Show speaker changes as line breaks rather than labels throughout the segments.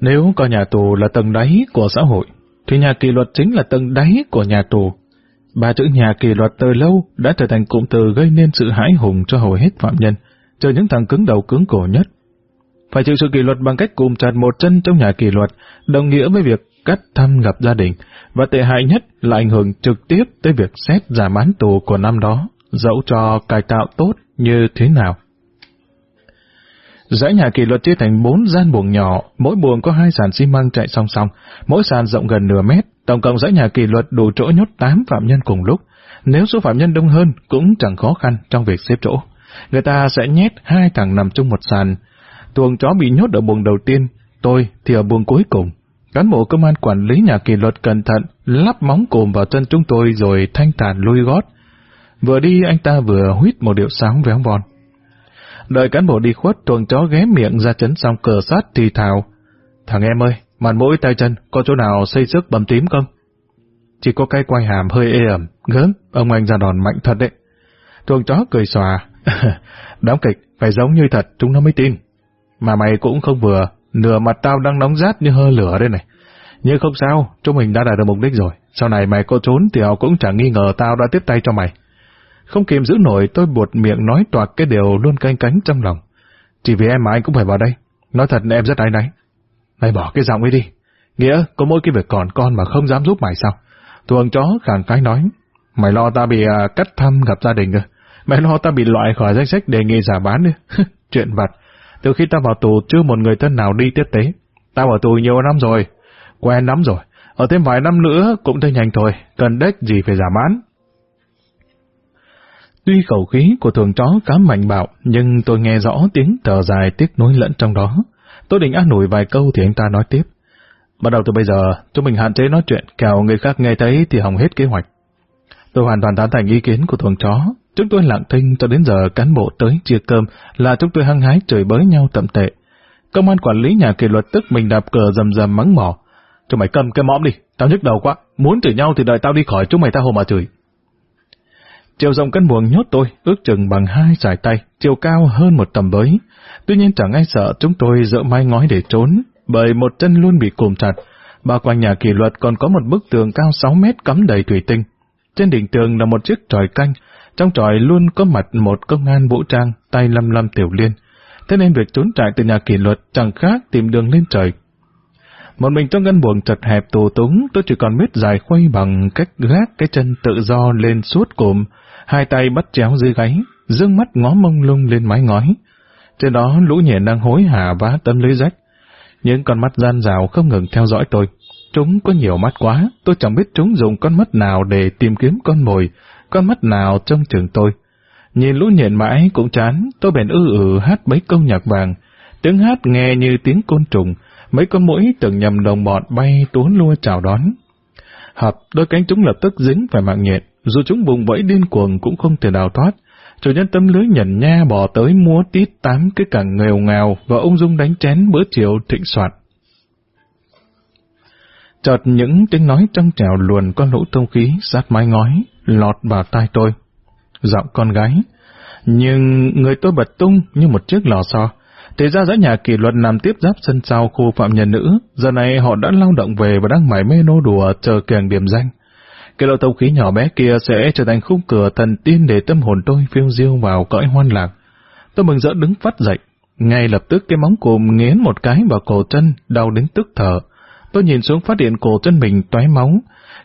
Nếu coi nhà tù là tầng đáy của xã hội, thì nhà kỷ luật chính là tầng đáy của nhà tù. Ba chữ nhà kỷ luật từ lâu đã trở thành cụm từ gây nên sự hãi hùng cho hầu hết phạm nhân, cho những thằng cứng đầu cứng cổ nhất. Phải chịu sự kỷ luật bằng cách cùm chặt một chân trong nhà kỷ luật, đồng nghĩa với việc cắt thăm gặp gia đình, và tệ hại nhất là ảnh hưởng trực tiếp tới việc xét giảm án tù của năm đó, dẫu cho cải tạo tốt như thế nào. Dãy nhà kỷ luật chia thành bốn gian buồng nhỏ, mỗi buồng có hai sàn xi măng chạy song song, mỗi sàn rộng gần nửa mét, tổng cộng dãy nhà kỷ luật đủ chỗ nhốt 8 phạm nhân cùng lúc. Nếu số phạm nhân đông hơn cũng chẳng khó khăn trong việc xếp chỗ. Người ta sẽ nhét hai thằng nằm chung một sàn. Tuồng chó bị nhốt ở buồng đầu tiên, tôi thì ở buồng cuối cùng. Cán bộ công an quản lý nhà kỷ luật cẩn thận, lắp móng cồm vào chân chúng tôi rồi thanh thản lui gót. Vừa đi anh ta vừa huýt một điệu sáng véo von. Đợi cán bộ đi khuất, tuồng chó ghé miệng ra chấn xong cờ sát thì thào. Thằng em ơi, mặt mũi tay chân, có chỗ nào xây sức bầm tím không? Chỉ có cái quay hàm hơi ê ẩm, gớm, ông anh ra đòn mạnh thật đấy. Tuồng chó cười xòa. Đóng kịch, phải giống như thật, chúng nó mới tin. Mà mày cũng không vừa, nửa mặt tao đang nóng rát như hơ lửa đây này. Nhưng không sao, chúng mình đã đạt được mục đích rồi. Sau này mày có trốn thì họ cũng chẳng nghi ngờ tao đã tiếp tay cho mày. Không kiềm giữ nổi tôi buột miệng nói toạc cái điều luôn canh cánh trong lòng. Chỉ vì em mà anh cũng phải vào đây. Nói thật em rất áy náy. Mày bỏ cái giọng ấy đi. Nghĩa, có mỗi cái việc còn con mà không dám giúp mày sao? thường chó khàn cái nói. Mày lo ta bị à, cắt thăm gặp gia đình à? Mày lo ta bị loại khỏi danh sách đề nghị giả bán đi Chuyện vặt. Từ khi ta vào tù chưa một người thân nào đi tiếp tế. ta ở tù nhiều năm rồi. Quen lắm rồi. Ở thêm vài năm nữa cũng thấy nhanh thôi. Cần đếch gì phải giả bán. Tuy khẩu khí của thường chó khá mạnh bạo, nhưng tôi nghe rõ tiếng thở dài tiếc nối lẫn trong đó. Tôi định an ủi vài câu thì anh ta nói tiếp. Bắt đầu từ bây giờ, chúng mình hạn chế nói chuyện, kẻo người khác nghe thấy thì hỏng hết kế hoạch. Tôi hoàn toàn tán thành ý kiến của thường chó. Chúng tôi lặng thinh cho đến giờ cán bộ tới chia cơm là chúng tôi hăng hái chửi bới nhau tậm tệ. Công an quản lý nhà kỷ luật tức mình đạp cờ rầm rầm mắng mỏ. Chúng mày cầm cái mõm đi, tao nhức đầu quá. Muốn chửi nhau thì đợi tao đi khỏi chúng mày tao hồ mà chửi. Chiều rộng căn buồng nhốt tôi ước chừng bằng hai dài tay, chiều cao hơn một tầm bới. Tuy nhiên chẳng ai sợ chúng tôi dỡ mái ngói để trốn, bởi một chân luôn bị cùm chặt. Bao quanh nhà kỷ luật còn có một bức tường cao 6 mét cắm đầy thủy tinh. Trên đỉnh tường là một chiếc tròi canh, trong tròi luôn có mặt một công an vũ trang, tay lăm lăm tiểu liên. Thế nên việc trốn chạy từ nhà kỷ luật chẳng khác tìm đường lên trời. Một mình trong ngân buồng chật hẹp tù túng, tôi chỉ còn biết dài khuây bằng cách gác cái chân tự do lên suốt cụm, hai tay bắt chéo dưới gáy, dương mắt ngó mông lung lên mái ngói. Trên đó lũ nhện đang hối hả vá tấm lưới rách. Những con mắt gian rào không ngừng theo dõi tôi. Chúng có nhiều mắt quá, tôi chẳng biết chúng dùng con mắt nào để tìm kiếm con mồi, con mắt nào trong trường tôi. Nhìn lũ nhện mãi cũng chán, tôi bèn ư ử hát mấy câu nhạc vàng. Tiếng hát nghe như tiếng côn trùng, mấy con mũi tưởng nhầm đồng bọn bay tuốn lua chào đón. Hợp, đôi cánh chúng lập tức dính phải mạng nhện, dù chúng bùng vẫy điên cuồng cũng không thể nào thoát. Chủ nhân tấm lưới nhận nha bò tới múa tít tám cái cẳng nghèo ngào và ung dung đánh chén bữa chiều thịnh soạn. Chợt những tiếng nói trong trèo luồn con lũ thông khí sát mái ngói, lọt vào tai tôi. Giọng con gái. Nhưng người tôi bật tung như một chiếc lò xo. Thì ra giữa nhà kỷ luật nằm tiếp giáp sân sau khu phạm nhân nữ, giờ này họ đã lao động về và đang mải mê nô đùa chờ kèng điểm danh. Cái lỗ thông khí nhỏ bé kia sẽ trở thành khung cửa thần tiên để tâm hồn tôi phiêu diêu vào cõi hoan lạc. Tôi mừng rỡ đứng phát dậy. Ngay lập tức cái móng cụm nghiến một cái vào cổ chân, đau đến tức thở. Tôi nhìn xuống phát hiện cổ chân mình toé máu.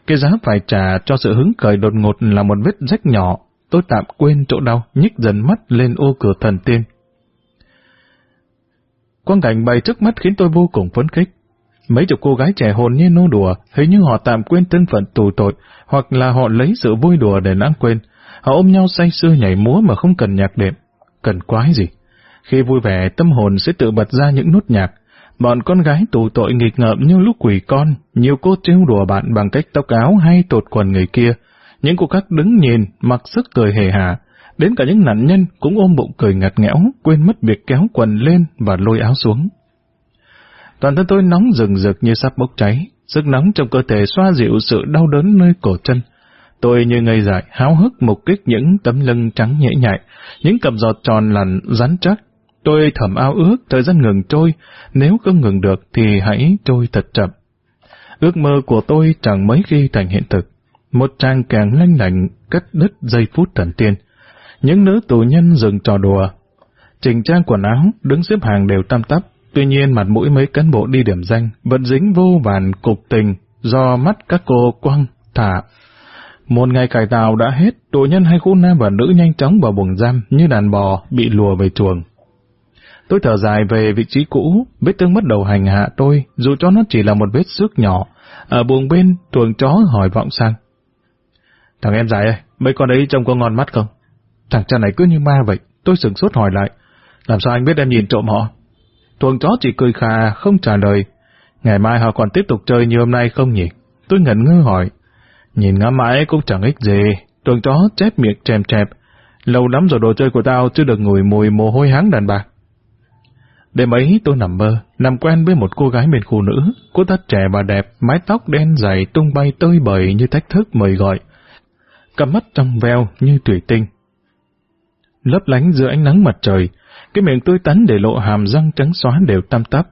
Cái giá phải trả cho sự hứng khởi đột ngột là một vết rách nhỏ. Tôi tạm quên chỗ đau, nhích dần mắt lên ô cửa thần tiên. Quang cảnh bày trước mắt khiến tôi vô cùng phấn khích. Mấy chục cô gái trẻ hồn nhiên nô đùa, hình như họ tạm quên thân phận tù tội, hoặc là họ lấy sự vui đùa để lãng quên. Họ ôm nhau say sưa nhảy múa mà không cần nhạc đệm. Cần quái gì? Khi vui vẻ, tâm hồn sẽ tự bật ra những nốt nhạc. Bọn con gái tù tội nghịch ngợm như lúc quỷ con, nhiều cô trêu đùa bạn bằng cách tóc áo hay tột quần người kia. Những cô khác đứng nhìn, mặc sức cười hề hà. Đến cả những nạn nhân cũng ôm bụng cười ngặt nghẽo, quên mất việc kéo quần lên và lôi áo xuống. Toàn thân tôi nóng rừng rực như sắp bốc cháy, sức nóng trong cơ thể xoa dịu sự đau đớn nơi cổ chân. Tôi như ngây dại, háo hức mục kích những tấm lưng trắng nhễ nhại, những cặp giọt tròn lằn rắn chắc. Tôi thầm ao ước thời gian ngừng trôi, nếu không ngừng được thì hãy trôi thật chậm. Ước mơ của tôi chẳng mấy khi thành hiện thực. Một trang càng lanh lạnh cất đứt giây phút thần tiên. Những nữ tù nhân dừng trò đùa. Trình trang quần áo, đứng xếp hàng đều tam tắp, tuy nhiên mặt mũi mấy cán bộ đi điểm danh vẫn dính vô vàn cục tình do mắt các cô quăng, thả. Một ngày cải tạo đã hết, tù nhân hay khu nam và nữ nhanh chóng vào buồng giam như đàn bò bị lùa về chuồng. Tôi thở dài về vị trí cũ, vết thương mất đầu hành hạ tôi, dù cho nó chỉ là một vết xước nhỏ. Ở buồng bên, tuồng chó hỏi vọng sang. Thằng em dài ơi, mấy con ấy trông có ngon mắt không? Thằng cha này cứ như ma vậy, tôi sửng sốt hỏi lại. Làm sao anh biết em nhìn trộm họ? Tuồng chó chỉ cười khà, không trả lời. Ngày mai họ còn tiếp tục chơi như hôm nay không nhỉ? Tôi ngẩn ngơ hỏi. Nhìn ngắm mãi cũng chẳng ích gì. Tuồng chó chép miệng chèm chẹp. Lâu lắm rồi đồ chơi của tao chưa được ngửi mùi mồ hôi háng đàn bà Đêm ấy tôi nằm mơ, nằm quen với một cô gái miền khu nữ. Cô ta trẻ và đẹp, mái tóc đen dày tung bay tơi bời như thách thức mời gọi. Cặp mắt trong veo như thủy tinh. Lấp lánh giữa ánh nắng mặt trời, cái miệng tươi tắn để lộ hàm răng trắng xóa đều tăm tắp.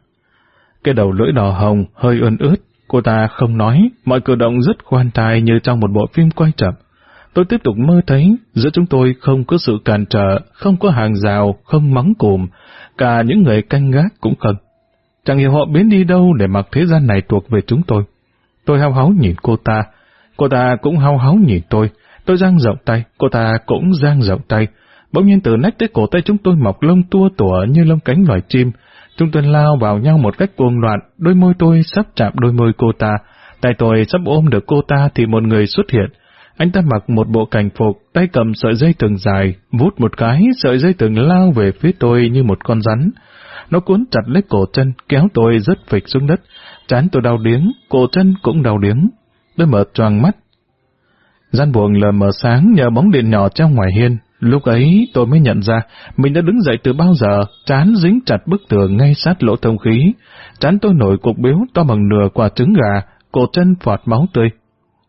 Cái đầu lưỡi đỏ hồng, hơi ươn ướt, cô ta không nói, mọi cử động rất khoan thai như trong một bộ phim quay chậm. Tôi tiếp tục mơ thấy, giữa chúng tôi không có sự cản trở, không có hàng rào, không mắng cùm, cả những người canh gác cũng không. Chẳng hiểu họ biến đi đâu để mặc thế gian này thuộc về chúng tôi. Tôi hao háo nhìn cô ta, cô ta cũng hao háo nhìn tôi. Tôi giang rộng tay, cô ta cũng giang rộng tay. Bỗng nhiên từ nách tới cổ tay chúng tôi mọc lông tua tủa như lông cánh loài chim. Chúng tôi lao vào nhau một cách cuồng loạn, đôi môi tôi sắp chạm đôi môi cô ta. Tay tôi sắp ôm được cô ta thì một người xuất hiện. Anh ta mặc một bộ cảnh phục, tay cầm sợi dây từng dài, vút một cái, sợi dây từng lao về phía tôi như một con rắn. Nó cuốn chặt lấy cổ chân, kéo tôi rất phịch xuống đất. Chán tôi đau điếng, cổ chân cũng đau điếng. Tôi mở choàng mắt. Gian buồng lờ mờ sáng nhờ bóng điện nhỏ trong ngoài hiên. Lúc ấy tôi mới nhận ra mình đã đứng dậy từ bao giờ, chán dính chặt bức tường ngay sát lỗ thông khí. Chán tôi nổi cục biếu to bằng nửa quả trứng gà, cổ chân phọt máu tươi.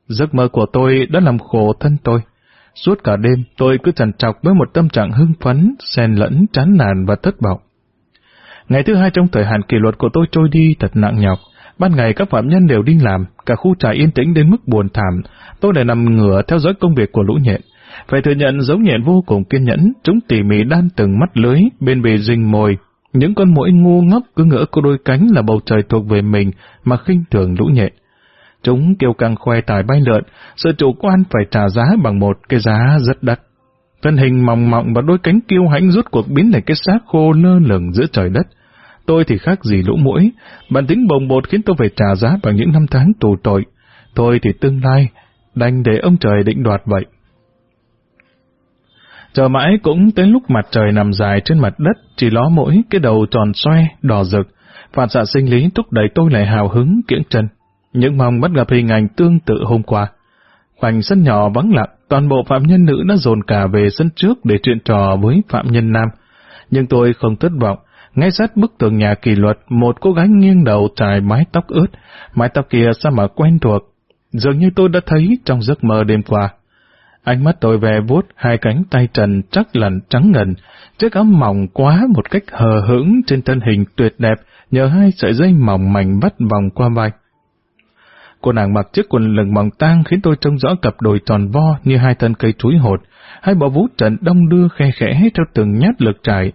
Giấc mơ của tôi đã làm khổ thân tôi. Suốt cả đêm, tôi cứ trằn trọc với một tâm trạng hưng phấn, xen lẫn, chán nản và thất vọng. Ngày thứ hai trong thời hạn kỷ luật của tôi trôi đi thật nặng nhọc. Ban ngày các phạm nhân đều đi làm, cả khu trại yên tĩnh đến mức buồn thảm. Tôi lại nằm ngửa theo dõi công việc của lũ nhện. Phải thừa nhận giống nhện vô cùng kiên nhẫn, chúng tỉ mỉ đan từng mắt lưới, bên bề rình mồi. Những con mũi ngu ngốc cứ ngỡ có đôi cánh là bầu trời thuộc về mình mà khinh thường lũ nhện. Chúng kêu căng khoe tài bay lượn, sự chủ quan phải trả giá bằng một cái giá rất đắt. Thân hình mỏng mọng và đôi cánh kiêu hãnh rút cuộc biến thành cái xác khô lơ lửng giữa trời đất. Tôi thì khác gì lũ mũi, bản tính bồng bột khiến tôi phải trả giá bằng những năm tháng tù tội. Tôi thì tương lai, đành để ông trời định đoạt vậy. Chờ mãi cũng tới lúc mặt trời nằm dài trên mặt đất, chỉ ló mỗi cái đầu tròn xoe, đỏ rực. Phản xạ sinh lý thúc đẩy tôi lại hào hứng kiễng chân những mong bắt gặp hình ảnh tương tự hôm qua. Khoảnh sân nhỏ vắng lặng, toàn bộ phạm nhân nữ đã dồn cả về sân trước để chuyện trò với phạm nhân nam. Nhưng tôi không thất vọng, ngay sát bức tường nhà kỷ luật, một cô gái nghiêng đầu trải mái tóc ướt, mái tóc kia sao mà quen thuộc, dường như tôi đã thấy trong giấc mơ đêm qua. Ánh mắt tôi về vuốt hai cánh tay trần chắc lằn trắng ngần, chiếc áo mỏng quá một cách hờ hững trên thân hình tuyệt đẹp nhờ hai sợi dây mỏng mảnh bắt vòng qua vai. Cô nàng mặc chiếc quần lừng mỏng tang khiến tôi trông rõ cặp đồi tròn vo như hai thân cây chuối hột, hai bộ vũ trận đông đưa khe khẽ theo từng nhát lực trải.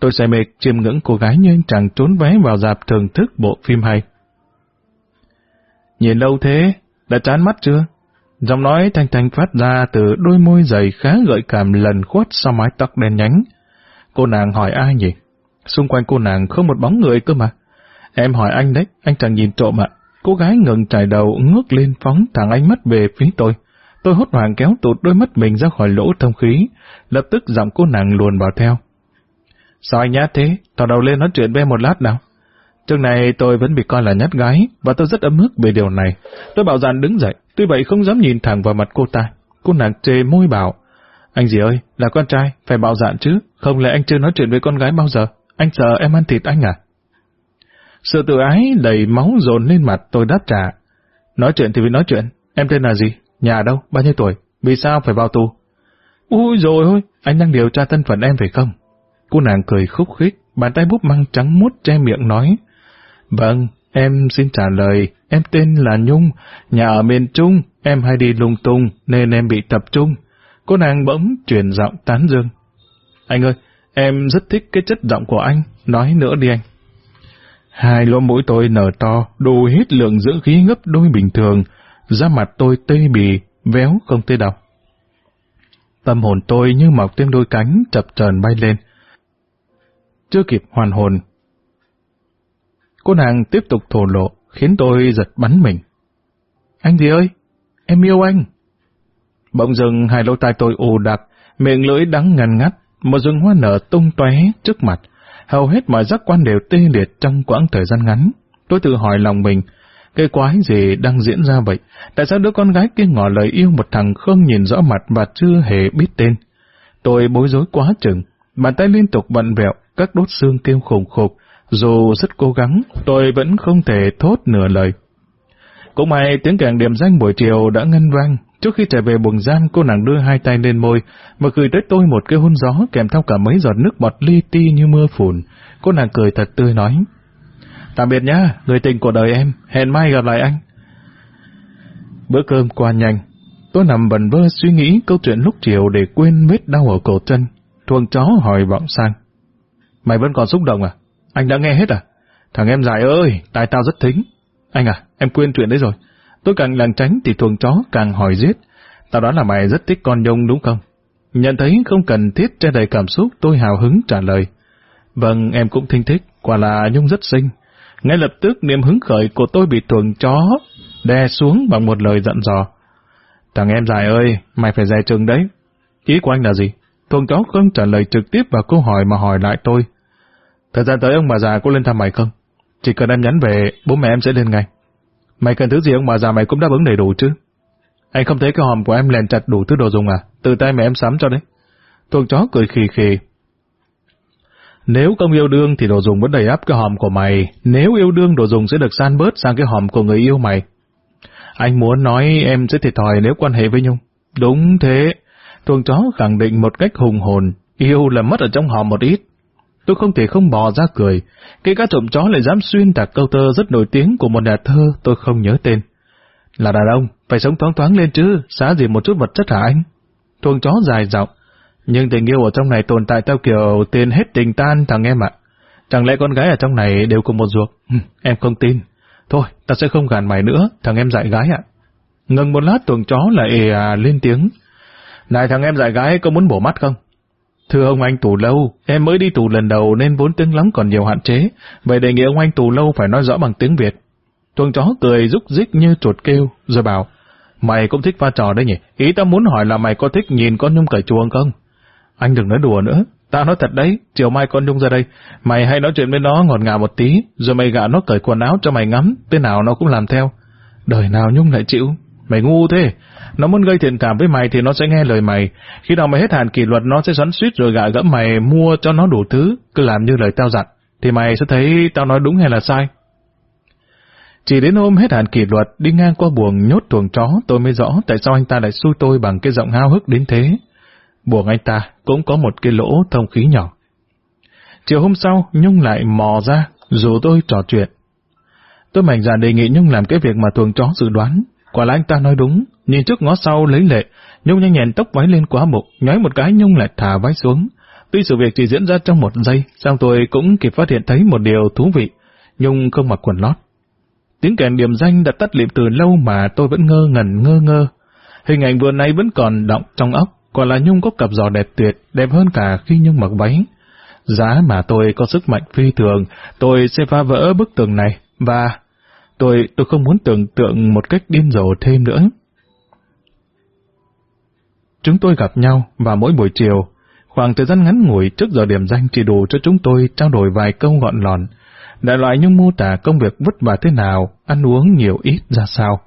Tôi say mê chiêm ngưỡng cô gái như anh chàng trốn vé vào dạp thưởng thức bộ phim hay. Nhìn lâu thế, đã chán mắt chưa? Giọng nói thanh thanh phát ra từ đôi môi dày khá gợi cảm lần khuất sau mái tóc đen nhánh. Cô nàng hỏi ai nhỉ? Xung quanh cô nàng không một bóng người cơ mà. Em hỏi anh đấy, anh chẳng nhìn trộm ạ. Cô gái ngừng trải đầu ngước lên phóng thẳng ánh mắt về phía tôi. Tôi hốt hoảng kéo tụt đôi mắt mình ra khỏi lỗ thông khí, lập tức giọng cô nàng luồn vào theo. Sao anh nhát thế? Thò đầu lên nói chuyện với một lát nào. Trước này tôi vẫn bị coi là nhát gái, và tôi rất ấm ức về điều này. Tôi bảo dàn đứng dậy, tuy vậy không dám nhìn thẳng vào mặt cô ta. Cô nàng chê môi bảo, anh gì ơi, là con trai, phải bạo dạn chứ, không lẽ anh chưa nói chuyện với con gái bao giờ? Anh sợ em ăn thịt anh à? Sự tự ái đầy máu dồn lên mặt tôi đáp trả. Nói chuyện thì phải nói chuyện. Em tên là gì? Nhà đâu? Bao nhiêu tuổi? Vì sao phải vào tù? Ui rồi ôi, anh đang điều tra thân phận em phải không? Cô nàng cười khúc khích, bàn tay búp măng trắng mút che miệng nói. Vâng, em xin trả lời, em tên là Nhung, nhà ở miền Trung, em hay đi lung tung nên em bị tập trung. Cô nàng bỗng chuyển giọng tán dương. Anh ơi, em rất thích cái chất giọng của anh, nói nữa đi anh. Hai lỗ mũi tôi nở to, đủ hết lượng dưỡng khí gấp đôi bình thường, da mặt tôi tê bì, véo không tê đọc. Tâm hồn tôi như mọc thêm đôi cánh chập chờn bay lên. Chưa kịp hoàn hồn. Cô nàng tiếp tục thổ lộ, khiến tôi giật bắn mình. Anh gì ơi? Em yêu anh. Bỗng dừng hai lỗ tai tôi ù đặc, miệng lưỡi đắng ngần ngắt, một rừng hoa nở tung tóe trước mặt. Hầu hết mọi giác quan đều tê liệt trong quãng thời gian ngắn. Tôi tự hỏi lòng mình, cái quái gì đang diễn ra vậy? Tại sao đứa con gái kia ngỏ lời yêu một thằng không nhìn rõ mặt và chưa hề biết tên? Tôi bối rối quá chừng, bàn tay liên tục bận vẹo, các đốt xương kêu khủng khục. Dù rất cố gắng, tôi vẫn không thể thốt nửa lời. Cũng may tiếng kèn điểm danh buổi chiều đã ngân vang. Trước khi trở về buồng giam, cô nàng đưa hai tay lên môi, và gửi tới tôi một cái hôn gió kèm theo cả mấy giọt nước bọt li ti như mưa phùn. Cô nàng cười thật tươi nói. Tạm biệt nhá, người tình của đời em, hẹn mai gặp lại anh. Bữa cơm qua nhanh, tôi nằm bần vơ suy nghĩ câu chuyện lúc chiều để quên vết đau ở cổ chân. Thuồng chó hỏi vọng sang. Mày vẫn còn xúc động à? Anh đã nghe hết à? Thằng em dài ơi, tai tao rất thính. Anh à, em quên chuyện đấy rồi. Tôi càng làng tránh thì thuồng chó càng hỏi giết. Tao đoán là mày rất thích con nhông đúng không? Nhận thấy không cần thiết che đầy cảm xúc, tôi hào hứng trả lời. Vâng, em cũng thinh thích, quả là Nhung rất xinh. Ngay lập tức niềm hứng khởi của tôi bị thuồng chó đè xuống bằng một lời giận dò. Thằng em dài ơi, mày phải dè chừng đấy. Ý của anh là gì? Thuồng chó không trả lời trực tiếp vào câu hỏi mà hỏi lại tôi. Thời gian tới ông bà già có lên thăm mày không? Chỉ cần em nhắn về, bố mẹ em sẽ lên ngay. Mày cần thứ gì ông bà già mày cũng đáp ứng đầy đủ chứ? Anh không thấy cái hòm của em lèn chặt đủ thứ đồ dùng à? Từ tay mẹ em sắm cho đấy. Thuộc chó cười khì khì, nếu không yêu đương thì đồ dùng vẫn đầy ắp cái hòm của mày, nếu yêu đương đồ dùng sẽ được san bớt sang cái hòm của người yêu mày. Anh muốn nói em sẽ thiệt thòi nếu quan hệ với Nhung. Đúng thế. Thuồng chó khẳng định một cách hùng hồn, yêu là mất ở trong hòm một ít. Tôi không thể không bò ra cười. Cái cá trộm chó lại dám xuyên tạc câu thơ rất nổi tiếng của một nhà thơ tôi không nhớ tên. Là đàn ông, phải sống thoáng thoáng lên chứ, xá gì một chút vật chất hả anh? Thuồng chó dài giọng nhưng tình yêu ở trong này tồn tại theo kiểu tiền hết tình tan thằng em ạ. Chẳng lẽ con gái ở trong này đều cùng một ruột? em không tin. Thôi, ta sẽ không gàn mày nữa, thằng em dạy gái ạ. Ngừng một lát tuồng chó lại à lên tiếng. Này thằng em dạy gái có muốn bổ mắt không? Thưa ông anh tù lâu, em mới đi tù lần đầu nên vốn tiếng lắm còn nhiều hạn chế, vậy đề nghị ông anh tù lâu phải nói rõ bằng tiếng Việt. Chuồng chó cười rúc rích như chuột kêu, rồi bảo, mày cũng thích pha trò đấy nhỉ? Ý tao muốn hỏi là mày có thích nhìn con nhung cởi chuồng không? Anh đừng nói đùa nữa. Tao nói thật đấy, chiều mai con Nhung ra đây, mày hay nói chuyện với nó ngọt ngào một tí, rồi mày gạ nó cởi quần áo cho mày ngắm, thế nào nó cũng làm theo. Đời nào Nhung lại chịu, mày ngu thế. Nó muốn gây thiện cảm với mày thì nó sẽ nghe lời mày. Khi nào mày hết hạn kỷ luật nó sẽ xoắn suýt rồi gạ gẫm mày mua cho nó đủ thứ, cứ làm như lời tao dặn. Thì mày sẽ thấy tao nói đúng hay là sai. Chỉ đến hôm hết hạn kỷ luật, đi ngang qua buồng nhốt tuồng chó, tôi mới rõ tại sao anh ta lại xui tôi bằng cái giọng hao hức đến thế buồng anh ta cũng có một cái lỗ thông khí nhỏ. Chiều hôm sau, Nhung lại mò ra, dù tôi trò chuyện. Tôi mạnh dạn đề nghị Nhung làm cái việc mà tuồng chó dự đoán. Quả là anh ta nói đúng, nhìn trước ngó sau lấy lệ, Nhung nhanh nhẹn tóc váy lên quá bụng, nhói một cái Nhung lại thả váy xuống. Tuy sự việc chỉ diễn ra trong một giây, sao tôi cũng kịp phát hiện thấy một điều thú vị. Nhung không mặc quần lót. Tiếng kèn điểm danh đã tắt liệm từ lâu mà tôi vẫn ngơ ngẩn ngơ ngơ. Hình ảnh vừa nay vẫn còn động trong óc quả là Nhung có cặp giò đẹp tuyệt, đẹp hơn cả khi Nhung mặc váy. Giá mà tôi có sức mạnh phi thường, tôi sẽ phá vỡ bức tường này, và tôi tôi không muốn tưởng tượng một cách điên rồ thêm nữa. Chúng tôi gặp nhau vào mỗi buổi chiều, khoảng thời gian ngắn ngủi trước giờ điểm danh chỉ đủ cho chúng tôi trao đổi vài câu gọn lòn. Đại loại Nhung mô tả công việc vất vả thế nào, ăn uống nhiều ít ra sao.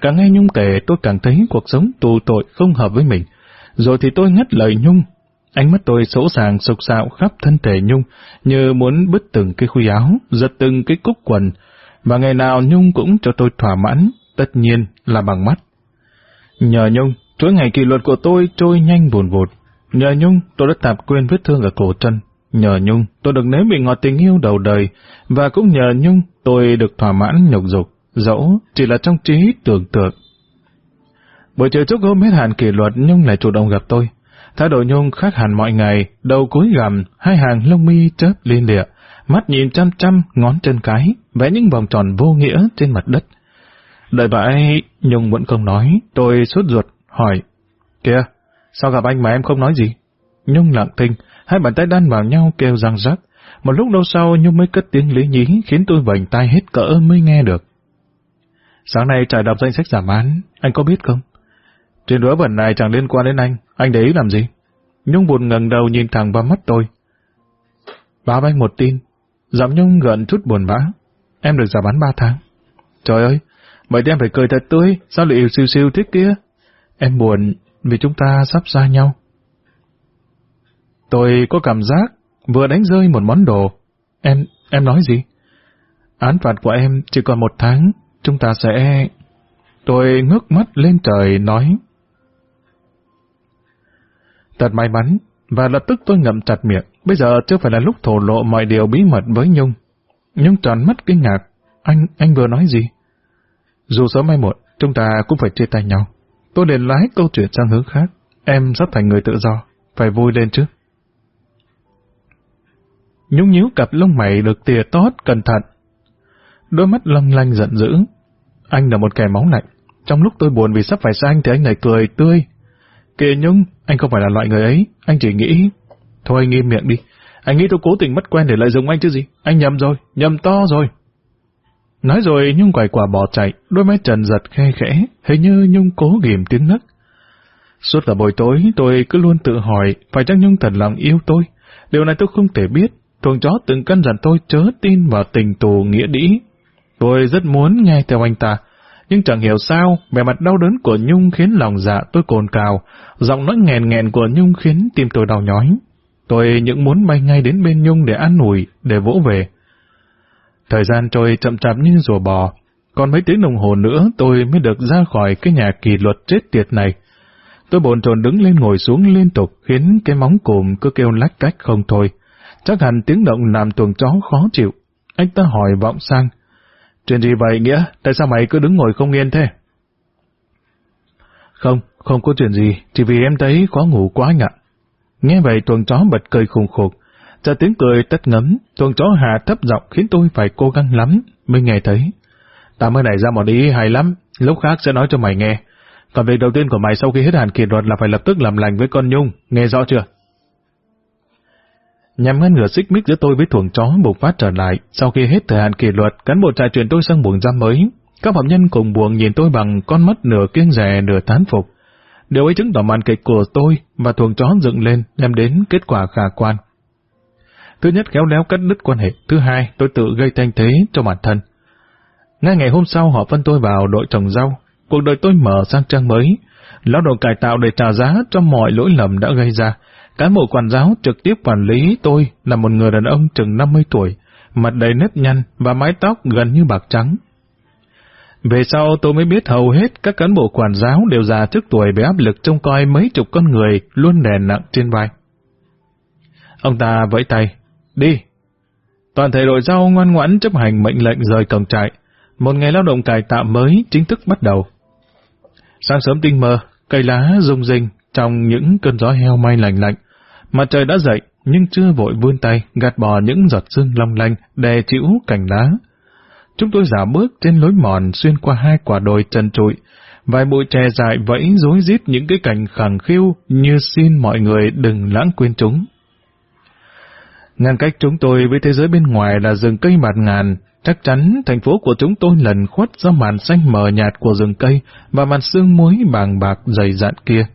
Càng nghe Nhung kể tôi càng thấy cuộc sống tù tội không hợp với mình, rồi thì tôi ngắt lời Nhung. Ánh mắt tôi sỗ sàng sục sạo khắp thân thể Nhung, như muốn bứt từng cái khuy áo, giật từng cái cúc quần. Và ngày nào Nhung cũng cho tôi thỏa mãn, tất nhiên là bằng mắt. Nhờ Nhung, chuỗi ngày kỷ luật của tôi trôi nhanh buồn vụt. Nhờ Nhung, tôi đã tạp quên vết thương ở cổ chân. Nhờ Nhung, tôi được nếm vị ngọt tình yêu đầu đời, và cũng nhờ Nhung tôi được thỏa mãn nhục dục, dẫu chỉ là trong trí tưởng tượng. Buổi chiều trước hôm hết hạn kỷ luật, Nhung lại chủ động gặp tôi. Thái độ Nhung khác hẳn mọi ngày, đầu cúi gằm, hai hàng lông mi chớp liên lịa, mắt nhìn chăm chăm ngón chân cái, vẽ những vòng tròn vô nghĩa trên mặt đất. Đợi bà ấy, Nhung vẫn không nói, tôi sốt ruột, hỏi, kìa, sao gặp anh mà em không nói gì? Nhung lặng thinh, hai bàn tay đan vào nhau kêu răng rắc. Một lúc lâu sau Nhung mới cất tiếng lý nhí khiến tôi vành tai hết cỡ mới nghe được. Sáng nay trải đọc danh sách giảm án, anh có biết không? Chuyện đứa bẩn này chẳng liên quan đến anh, anh để ý làm gì? Nhung buồn ngẩng đầu nhìn thẳng vào mắt tôi. Báo anh một tin, giọng Nhung gần chút buồn bã. Em được giảm bán ba tháng. Trời ơi, vậy thì em phải cười thật tươi, sao lại yêu siêu siêu thế kia? Em buồn vì chúng ta sắp xa nhau. Tôi có cảm giác vừa đánh rơi một món đồ. Em, em nói gì? Án phạt của em chỉ còn một tháng, chúng ta sẽ... Tôi ngước mắt lên trời nói. Thật may mắn, và lập tức tôi ngậm chặt miệng. Bây giờ chưa phải là lúc thổ lộ mọi điều bí mật với Nhung. Nhung tròn mắt kinh ngạc. Anh, anh vừa nói gì? Dù sớm hay muộn, chúng ta cũng phải chia tay nhau. Tôi liền lái câu chuyện sang hướng khác. Em sắp thành người tự do. Phải vui lên chứ. Nhung nhíu cặp lông mày được tìa tót cẩn thận. Đôi mắt long lanh giận dữ. Anh là một kẻ máu lạnh. Trong lúc tôi buồn vì sắp phải xa anh thì anh lại cười tươi. Kìa Nhung, anh không phải là loại người ấy. Anh chỉ nghĩ... Thôi anh im miệng đi. Anh nghĩ tôi cố tình mất quen để lợi dụng anh chứ gì. Anh nhầm rồi, nhầm to rồi. Nói rồi Nhung quải quả bỏ chạy, đôi mắt trần giật khe khẽ, hình như Nhung cố ghim tiếng nấc. Suốt cả buổi tối, tôi cứ luôn tự hỏi, phải chăng Nhung thật lòng yêu tôi? Điều này tôi không thể biết, Thuồng chó từng căn dặn tôi chớ tin vào tình tù nghĩa đĩ. Tôi rất muốn nghe theo anh ta, nhưng chẳng hiểu sao, vẻ mặt đau đớn của Nhung khiến lòng dạ tôi cồn cào, giọng nói nghèn nghẹn của Nhung khiến tim tôi đau nhói. Tôi những muốn bay ngay đến bên Nhung để an ủi, để vỗ về. Thời gian trôi chậm chạp như rùa bò, còn mấy tiếng đồng hồ nữa tôi mới được ra khỏi cái nhà kỳ luật chết tiệt này. Tôi bồn chồn đứng lên ngồi xuống liên tục khiến cái móng cùm cứ kêu lách cách không thôi. Chắc hẳn tiếng động làm tuồng chó khó chịu. Anh ta hỏi vọng sang. Chuyện gì vậy Nghĩa? Tại sao mày cứ đứng ngồi không yên thế? Không, không có chuyện gì, chỉ vì em thấy khó ngủ quá anh ạ. Nghe vậy tuần chó bật cười khùng khục. Cho tiếng cười tất ngấm, tuần chó hạ thấp giọng khiến tôi phải cố gắng lắm mới nghe thấy. Tạm ơn này ra một ý hay lắm, lúc khác sẽ nói cho mày nghe. Còn việc đầu tiên của mày sau khi hết hạn kỷ luật là phải lập tức làm lành với con Nhung, nghe rõ chưa? Nhằm ngăn ngừa xích mích giữa tôi với thuồng chó bùng phát trở lại, sau khi hết thời hạn kỷ luật, cán bộ trại chuyển tôi sang buồng giam mới. Các phạm nhân cùng buồng nhìn tôi bằng con mắt nửa kiêng rè nửa tán phục. Điều ấy chứng tỏ màn kịch của tôi và thuồng chó dựng lên đem đến kết quả khả quan. Thứ nhất khéo léo cắt đứt quan hệ, thứ hai tôi tự gây thanh thế cho bản thân. Ngay ngày hôm sau họ phân tôi vào đội trồng rau, cuộc đời tôi mở sang trang mới, lao động cải tạo để trả giá cho mọi lỗi lầm đã gây ra, Cán bộ quản giáo trực tiếp quản lý tôi là một người đàn ông chừng 50 tuổi, mặt đầy nếp nhăn và mái tóc gần như bạc trắng. Về sau tôi mới biết hầu hết các cán bộ quản giáo đều già trước tuổi bị áp lực trông coi mấy chục con người luôn đè nặng trên vai. Ông ta vẫy tay, đi. Toàn thể đội rau ngoan ngoãn chấp hành mệnh lệnh rời cổng trại. Một ngày lao động cải tạo mới chính thức bắt đầu. Sáng sớm tinh mơ, cây lá rung rinh trong những cơn gió heo may lạnh lạnh, Mặt trời đã dậy, nhưng chưa vội vươn tay, gạt bỏ những giọt sương long lanh, đè chịu cành lá. Chúng tôi giả bước trên lối mòn xuyên qua hai quả đồi trần trụi, vài bụi tre dài vẫy rối rít những cái cành khẳng khiu như xin mọi người đừng lãng quên chúng. Ngăn cách chúng tôi với thế giới bên ngoài là rừng cây bạt ngàn, chắc chắn thành phố của chúng tôi lần khuất do màn xanh mờ nhạt của rừng cây và màn sương muối bàng bạc dày dặn kia.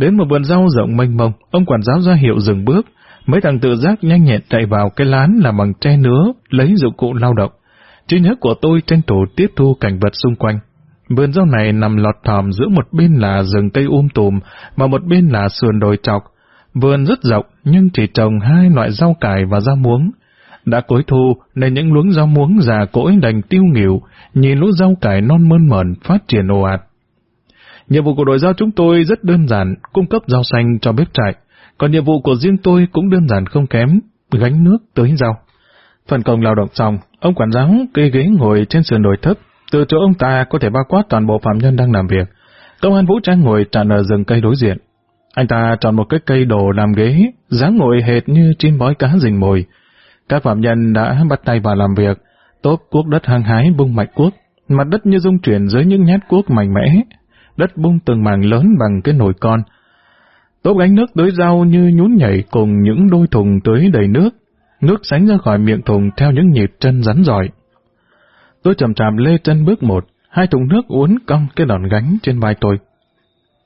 Đến một vườn rau rộng mênh mông, ông quản giáo ra hiệu dừng bước. Mấy thằng tự giác nhanh nhẹn chạy vào cái lán làm bằng tre nứa, lấy dụng cụ lao động. Trí nhớ của tôi tranh thủ tiếp thu cảnh vật xung quanh. Vườn rau này nằm lọt thòm giữa một bên là rừng cây um tùm, mà một bên là sườn đồi chọc. Vườn rất rộng, nhưng chỉ trồng hai loại rau cải và rau muống. Đã cuối thu, nên những luống rau muống già cỗi đành tiêu nghỉu, nhìn lũ rau cải non mơn mởn phát triển ồ ạt. Nhiệm vụ của đội giao chúng tôi rất đơn giản, cung cấp rau xanh cho bếp trại. còn nhiệm vụ của riêng tôi cũng đơn giản không kém, gánh nước tới rau. Phần công lao động xong, ông quản giáo kê ghế ngồi trên sườn đồi thấp, từ chỗ ông ta có thể bao quát toàn bộ phạm nhân đang làm việc. Công an vũ trang ngồi tràn ở rừng cây đối diện. Anh ta chọn một cái cây đồ làm ghế, dáng ngồi hệt như chim bói cá rình mồi. Các phạm nhân đã bắt tay vào làm việc, tốp cuốc đất hăng hái bung mạch cuốc, mặt đất như rung chuyển dưới những nhát cuốc mạnh mẽ, đất bung từng mảng lớn bằng cái nồi con. Tốp gánh nước tưới rau như nhún nhảy cùng những đôi thùng tưới đầy nước, nước sánh ra khỏi miệng thùng theo những nhịp chân rắn giỏi. Tôi chậm chạp lê chân bước một, hai thùng nước uốn cong cái đòn gánh trên vai tôi.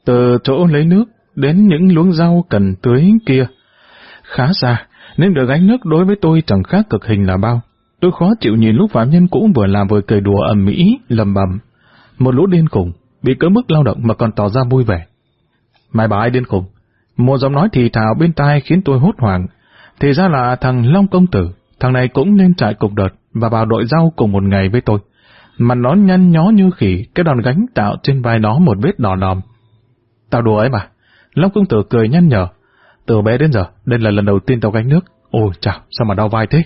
Từ chỗ lấy nước đến những luống rau cần tưới kia. Khá xa, nên được gánh nước đối với tôi chẳng khác cực hình là bao. Tôi khó chịu nhìn lúc phạm nhân cũ vừa làm vừa cười đùa ầm mỹ, lầm bầm. Một lũ điên khủng, bị cỡ mức lao động mà còn tỏ ra vui vẻ. Mai bà ai điên khùng? Một giọng nói thì thào bên tai khiến tôi hốt hoảng. Thì ra là thằng Long Công Tử, thằng này cũng lên trại cục đợt và vào đội rau cùng một ngày với tôi. Mà nó nhăn nhó như khỉ, cái đòn gánh tạo trên vai nó một vết đỏ đòm. Tao đùa ấy mà. Long Công Tử cười nhăn nhở. Từ bé đến giờ, đây là lần đầu tiên tao gánh nước. Ôi chào, sao mà đau vai thế?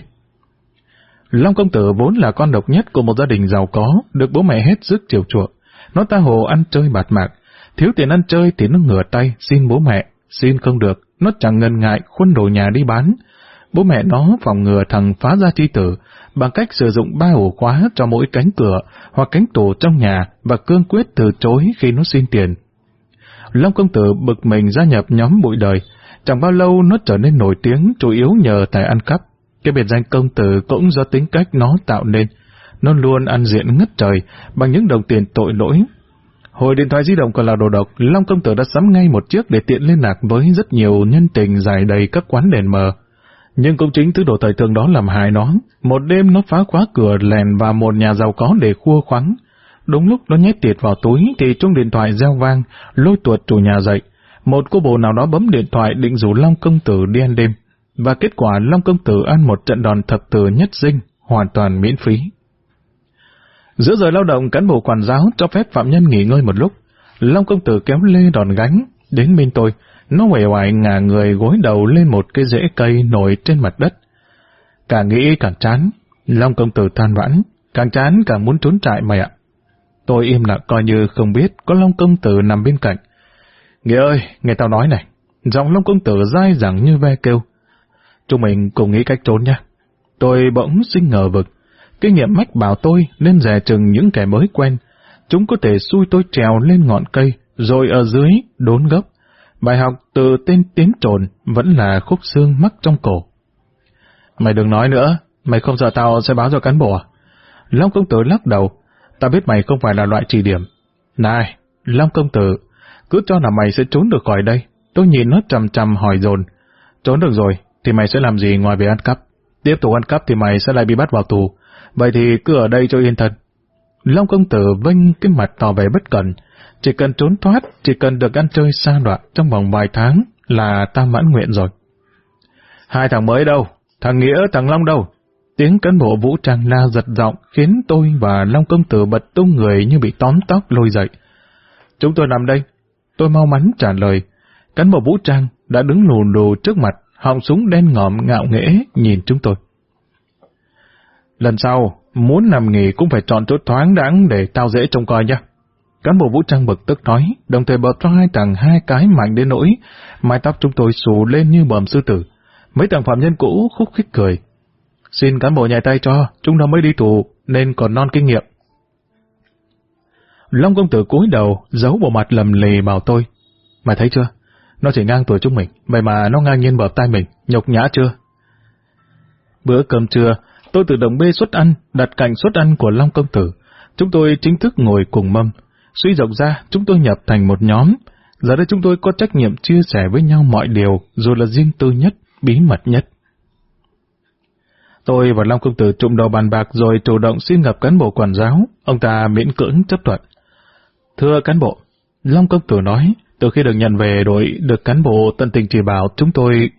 Long Công Tử vốn là con độc nhất của một gia đình giàu có, được bố mẹ hết sức chiều chuộng. Nó ta hồ ăn chơi bạt mạng, thiếu tiền ăn chơi thì nó ngửa tay xin bố mẹ, xin không được, nó chẳng ngần ngại khuân đồ nhà đi bán. Bố mẹ nó phòng ngừa thằng phá gia chi tử bằng cách sử dụng ba ổ khóa cho mỗi cánh cửa hoặc cánh tủ trong nhà và cương quyết từ chối khi nó xin tiền. Long công tử bực mình gia nhập nhóm bụi đời, chẳng bao lâu nó trở nên nổi tiếng chủ yếu nhờ tài ăn cắp. Cái biệt danh công tử cũng do tính cách nó tạo nên. Nó luôn ăn diện ngất trời bằng những đồng tiền tội lỗi. Hồi điện thoại di động còn là đồ độc, Long công tử đã sắm ngay một chiếc để tiện liên lạc với rất nhiều nhân tình dài đầy các quán đèn mờ. Nhưng cũng chính thứ đồ thời thường đó làm hại nó. Một đêm nó phá khóa cửa lèn vào một nhà giàu có để khua khoắng. Đúng lúc nó nhét tiệt vào túi thì chuông điện thoại reo vang, lôi tuột chủ nhà dậy. Một cô bồ nào đó bấm điện thoại định rủ Long công tử đi ăn đêm và kết quả Long Công Tử ăn một trận đòn thập tử nhất dinh, hoàn toàn miễn phí. Giữa giờ lao động, cán bộ quản giáo cho phép phạm nhân nghỉ ngơi một lúc. Long Công Tử kéo lê đòn gánh, đến bên tôi, nó quể hoài ngả người gối đầu lên một cái rễ cây nổi trên mặt đất. Càng nghĩ càng chán, Long Công Tử than vãn, càng chán càng muốn trốn trại mày ạ. Tôi im lặng coi như không biết có Long Công Tử nằm bên cạnh. Nghĩa ơi, nghe tao nói này, giọng Long Công Tử dai dẳng như ve kêu. Chúng mình cùng nghĩ cách trốn nha. Tôi bỗng sinh ngờ vực. Kinh nghiệm mách bảo tôi nên dè chừng những kẻ mới quen. Chúng có thể xui tôi trèo lên ngọn cây, rồi ở dưới đốn gốc. Bài học từ tên tím trồn vẫn là khúc xương mắc trong cổ. Mày đừng nói nữa, mày không sợ tao sẽ báo cho cán bộ à? Long công tử lắc đầu, ta biết mày không phải là loại trì điểm. Này, Long công tử, cứ cho là mày sẽ trốn được khỏi đây. Tôi nhìn nó trầm trầm hỏi dồn. Trốn được rồi, thì mày sẽ làm gì ngoài việc ăn cắp? Tiếp tục ăn cắp thì mày sẽ lại bị bắt vào tù. Vậy thì cứ ở đây cho yên thân. Long công tử vênh cái mặt tỏ vẻ bất cẩn. Chỉ cần trốn thoát, chỉ cần được ăn chơi xa đoạn trong vòng vài tháng là ta mãn nguyện rồi. Hai thằng mới đâu? Thằng Nghĩa, thằng Long đâu? Tiếng cán bộ vũ trang la giật giọng khiến tôi và Long công tử bật tung người như bị tóm tóc lôi dậy. Chúng tôi nằm đây. Tôi mau mắn trả lời. Cán bộ vũ trang đã đứng lù lù trước mặt họng súng đen ngòm ngạo nghễ nhìn chúng tôi. Lần sau, muốn nằm nghỉ cũng phải chọn chỗ thoáng đáng để tao dễ trông coi nhé. Cán bộ vũ trang bực tức nói, đồng thời bật cho hai thằng hai cái mạnh đến nỗi, mái tóc chúng tôi xù lên như bờm sư tử. Mấy thằng phạm nhân cũ khúc khích cười. Xin cán bộ nhảy tay cho, chúng nó mới đi tù, nên còn non kinh nghiệm. Long công tử cúi đầu, giấu bộ mặt lầm lì bảo tôi. Mày thấy chưa? Nó chỉ ngang tuổi chúng mình, vậy mà nó ngang nhiên bợp tay mình, nhục nhã chưa? Bữa cơm trưa, tôi tự động bê xuất ăn, đặt cạnh suất ăn của Long Công Tử. Chúng tôi chính thức ngồi cùng mâm. Suy rộng ra, chúng tôi nhập thành một nhóm. Giờ đây chúng tôi có trách nhiệm chia sẻ với nhau mọi điều, dù là riêng tư nhất, bí mật nhất. Tôi và Long Công Tử trụng đầu bàn bạc rồi chủ động xin gặp cán bộ quản giáo. Ông ta miễn cưỡng chấp thuận. Thưa cán bộ, Long Công Tử nói, từ khi được nhận về đội, được cán bộ tận tình chỉ bảo chúng tôi...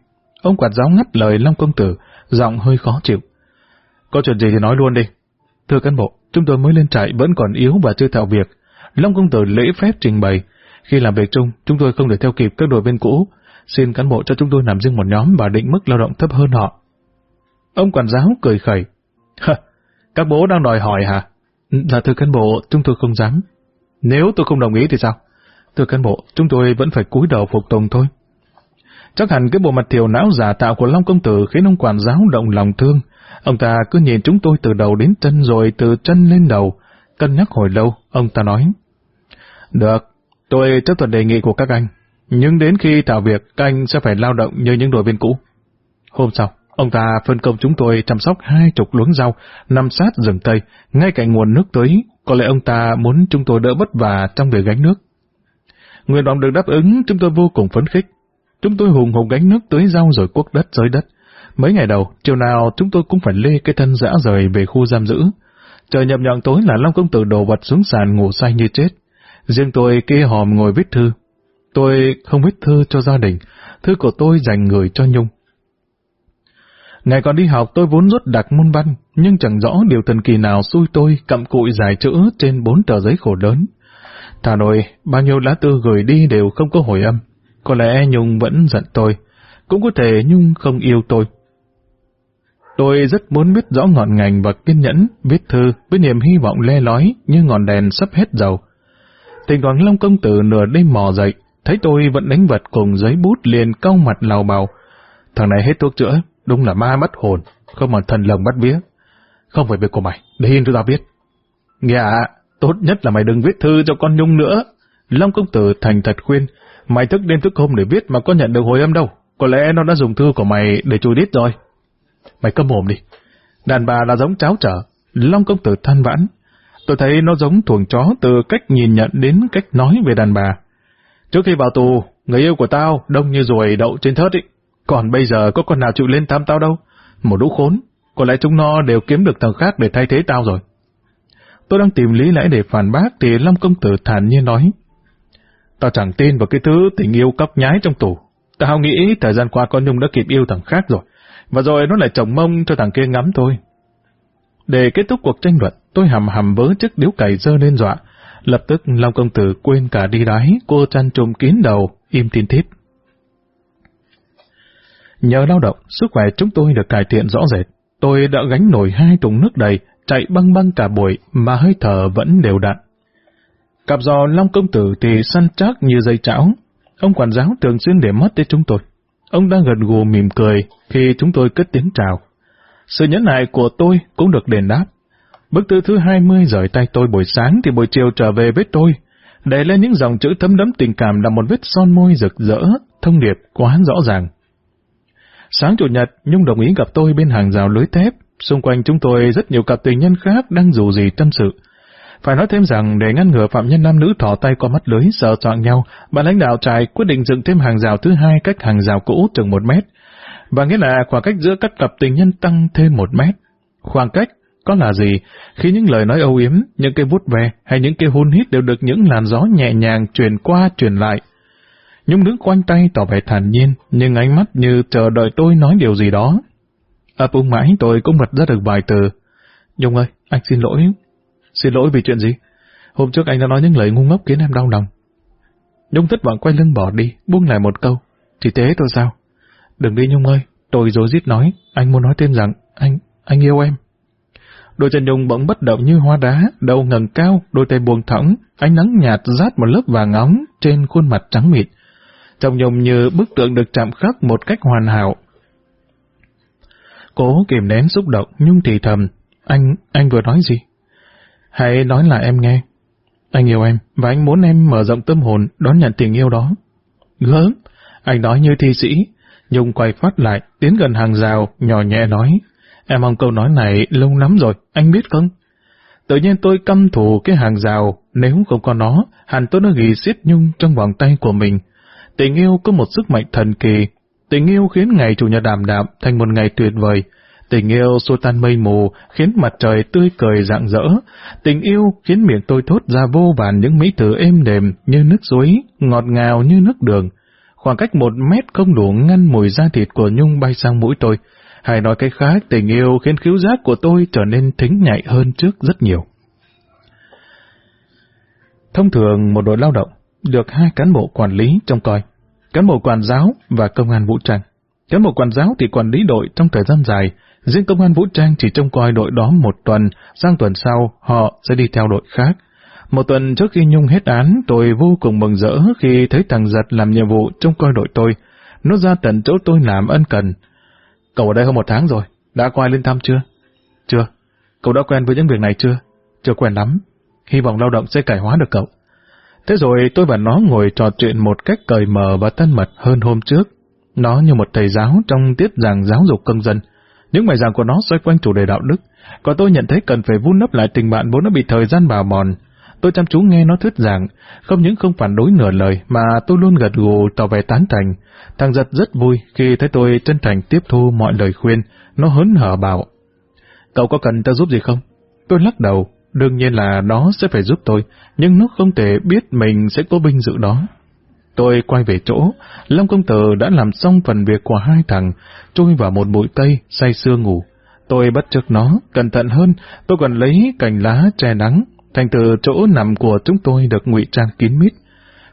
Ông quản giáo ngắt lời Long Công Tử, giọng hơi khó chịu. Có chuyện gì thì nói luôn đi. Thưa cán bộ, chúng tôi mới lên trại vẫn còn yếu và chưa thạo việc. Long Công Tử lễ phép trình bày. Khi làm việc chung, chúng tôi không thể theo kịp các đội viên cũ. xin cán bộ cho chúng tôi làm riêng một nhóm và định mức lao động thấp hơn họ. Ông quản giáo cười khẩy. Các bố đang đòi hỏi hả? Dạ thưa cán bộ, chúng tôi không dám. Nếu tôi không đồng ý thì sao? Thưa cán bộ, chúng tôi vẫn phải cúi đầu phục tùng thôi. Chắc hẳn cái bộ mặt thiểu não giả tạo của Long Công Tử khiến ông quản giáo động lòng thương. Ông ta cứ nhìn chúng tôi từ đầu đến chân rồi từ chân lên đầu. Cân nhắc hồi lâu, ông ta nói. Được, tôi chấp thuận đề nghị của các anh. Nhưng đến khi thảo việc, các anh sẽ phải lao động như những đội viên cũ. Hôm sau, ông ta phân công chúng tôi chăm sóc hai chục luống rau nằm sát rừng Tây, ngay cạnh nguồn nước tưới. Có lẽ ông ta muốn chúng tôi đỡ vất vả trong việc gánh nước. Nguyện vọng được đáp ứng, chúng tôi vô cùng phấn khích. Chúng tôi hùng hùng gánh nước tưới rau rồi cuốc đất dưới đất. Mấy ngày đầu, chiều nào chúng tôi cũng phải lê cái thân dã rời về khu giam giữ. Trời nhập nhọn tối là Long Công Tử đổ vật xuống sàn ngủ say như chết. Riêng tôi kia hòm ngồi viết thư. Tôi không viết thư cho gia đình, thư của tôi dành người cho Nhung. Ngày còn đi học tôi vốn rút đặc môn văn, nhưng chẳng rõ điều thần kỳ nào xui tôi cặm cụi giải chữ trên bốn tờ giấy khổ lớn. Thà nội, bao nhiêu lá thư gửi đi đều không có hồi âm. Có lẽ Nhung vẫn giận tôi, cũng có thể Nhung không yêu tôi. Tôi rất muốn biết rõ ngọn ngành và kiên nhẫn, viết thư với niềm hy vọng le lói như ngọn đèn sắp hết dầu. Tình thoảng Long Công Tử nửa đêm mò dậy, thấy tôi vẫn đánh vật cùng giấy bút liền cau mặt lào bào. Thằng này hết thuốc chữa, đúng là ma mất hồn, không mà thần lồng bắt vía. Không phải việc của mày, để yên cho tao biết. Dạ, tốt nhất là mày đừng viết thư cho con Nhung nữa. Long Công Tử thành thật khuyên, mày thức đêm thức hôm để viết mà có nhận được hồi âm đâu. Có lẽ nó đã dùng thư của mày để chui đít rồi. Mày câm mồm đi. Đàn bà là giống cháo trở. Long công tử than vãn. Tôi thấy nó giống thuồng chó từ cách nhìn nhận đến cách nói về đàn bà. Trước khi vào tù, người yêu của tao đông như ruồi đậu trên thớt ý. Còn bây giờ có con nào chịu lên tam tao đâu. Một đũ khốn. Có lẽ chúng nó đều kiếm được thằng khác để thay thế tao rồi. Tôi đang tìm lý lẽ để phản bác thì Long công tử thản nhiên nói. Tao chẳng tin vào cái thứ tình yêu cóc nhái trong tù. Tao nghĩ thời gian qua con Nhung đã kịp yêu thằng khác rồi, và rồi nó lại chồng mông cho thằng kia ngắm thôi. Để kết thúc cuộc tranh luận, tôi hầm hầm vớ chiếc điếu cày dơ lên dọa. Lập tức Long Công Tử quên cả đi đáy, cô chăn trùm kín đầu, im tin thít. Nhờ lao động, sức khỏe chúng tôi được cải thiện rõ rệt. Tôi đã gánh nổi hai thùng nước đầy, chạy băng băng cả buổi mà hơi thở vẫn đều đặn. Cặp giò Long Công Tử thì săn chắc như dây chảo. Ông quản giáo thường xuyên để mất tới chúng tôi. Ông đang gần gù mỉm cười khi chúng tôi cất tiếng chào. Sự nhẫn nại của tôi cũng được đền đáp. Bức thư thứ 20 rời tay tôi buổi sáng thì buổi chiều trở về với tôi. Để lên những dòng chữ thấm đẫm tình cảm là một vết son môi rực rỡ, thông điệp quá rõ ràng. Sáng chủ nhật, Nhung đồng ý gặp tôi bên hàng rào lưới thép. Xung quanh chúng tôi rất nhiều cặp tình nhân khác đang dù gì tâm sự. Phải nói thêm rằng để ngăn ngừa phạm nhân nam nữ thỏ tay qua mắt lưới sợ chọn nhau, ban lãnh đạo trại quyết định dựng thêm hàng rào thứ hai cách hàng rào cũ chừng một mét. Và nghĩa là khoảng cách giữa các cặp tình nhân tăng thêm một mét. Khoảng cách có là gì khi những lời nói âu yếm, những cái vút ve hay những cái hôn hít đều được những làn gió nhẹ nhàng truyền qua truyền lại. Nhung đứng quanh tay tỏ vẻ thản nhiên, nhưng ánh mắt như chờ đợi tôi nói điều gì đó. Ấp ung mãi tôi cũng bật ra được vài từ. Nhung ơi, anh xin lỗi, Xin lỗi vì chuyện gì? Hôm trước anh đã nói những lời ngu ngốc khiến em đau lòng. Nhung thất vọng quay lưng bỏ đi, buông lại một câu. Chỉ thế thôi sao? Đừng đi Nhung ơi, tôi dối rít nói, anh muốn nói thêm rằng, anh, anh yêu em. Đôi chân Nhung bỗng bất động như hoa đá, đầu ngẩng cao, đôi tay buông thõng, ánh nắng nhạt rát một lớp vàng óng trên khuôn mặt trắng mịt Trông Nhung như bức tượng được chạm khắc một cách hoàn hảo. Cố kìm nén xúc động, Nhung thì thầm, anh, anh vừa nói gì? Hãy nói lại em nghe. Anh yêu em, và anh muốn em mở rộng tâm hồn đón nhận tình yêu đó. Gớm, anh nói như thi sĩ. Nhung quay phát lại, tiến gần hàng rào, nhỏ nhẹ nói. Em mong câu nói này lâu lắm rồi, anh biết không? Tự nhiên tôi căm thù cái hàng rào, nếu không có nó, hẳn tôi đã ghi xiết Nhung trong vòng tay của mình. Tình yêu có một sức mạnh thần kỳ. Tình yêu khiến ngày Chủ nhật đàm đạm thành một ngày tuyệt vời. Tình yêu xua tan mây mù, khiến mặt trời tươi cười rạng rỡ. Tình yêu khiến miệng tôi thốt ra vô vàn những mỹ từ êm đềm như nước suối, ngọt ngào như nước đường. Khoảng cách một mét không đủ ngăn mùi da thịt của Nhung bay sang mũi tôi. Hay nói cách khác, tình yêu khiến khiếu giác của tôi trở nên thính nhạy hơn trước rất nhiều. Thông thường một đội lao động được hai cán bộ quản lý trông coi. cán bộ quản giáo và công an vũ trang. Cán bộ quản giáo thì quản lý đội trong thời gian dài, riêng công an vũ trang chỉ trông coi đội đó một tuần, sang tuần sau họ sẽ đi theo đội khác. Một tuần trước khi Nhung hết án, tôi vô cùng mừng rỡ khi thấy thằng Giật làm nhiệm vụ trông coi đội tôi. Nó ra tận chỗ tôi làm ân cần. Cậu ở đây hơn một tháng rồi, đã qua lên thăm chưa? Chưa. Cậu đã quen với những việc này chưa? Chưa quen lắm. Hy vọng lao động sẽ cải hóa được cậu. Thế rồi tôi và nó ngồi trò chuyện một cách cởi mở và thân mật hơn hôm trước. Nó như một thầy giáo trong tiết giảng giáo dục công dân. Những bài giảng của nó xoay quanh chủ đề đạo đức, còn tôi nhận thấy cần phải vun đắp lại tình bạn vốn đã bị thời gian bào mòn. Tôi chăm chú nghe nó thuyết giảng, không những không phản đối nửa lời mà tôi luôn gật gù tỏ vẻ tán thành. Thằng giật rất vui khi thấy tôi chân thành tiếp thu mọi lời khuyên, nó hớn hở bảo. Cậu có cần ta giúp gì không? Tôi lắc đầu, đương nhiên là nó sẽ phải giúp tôi, nhưng nó không thể biết mình sẽ có vinh dự đó. Tôi quay về chỗ, Long Công Tử đã làm xong phần việc của hai thằng, chui vào một bụi cây, say sưa ngủ. Tôi bắt trước nó, cẩn thận hơn, tôi còn lấy cành lá che nắng, thành từ chỗ nằm của chúng tôi được ngụy trang kín mít.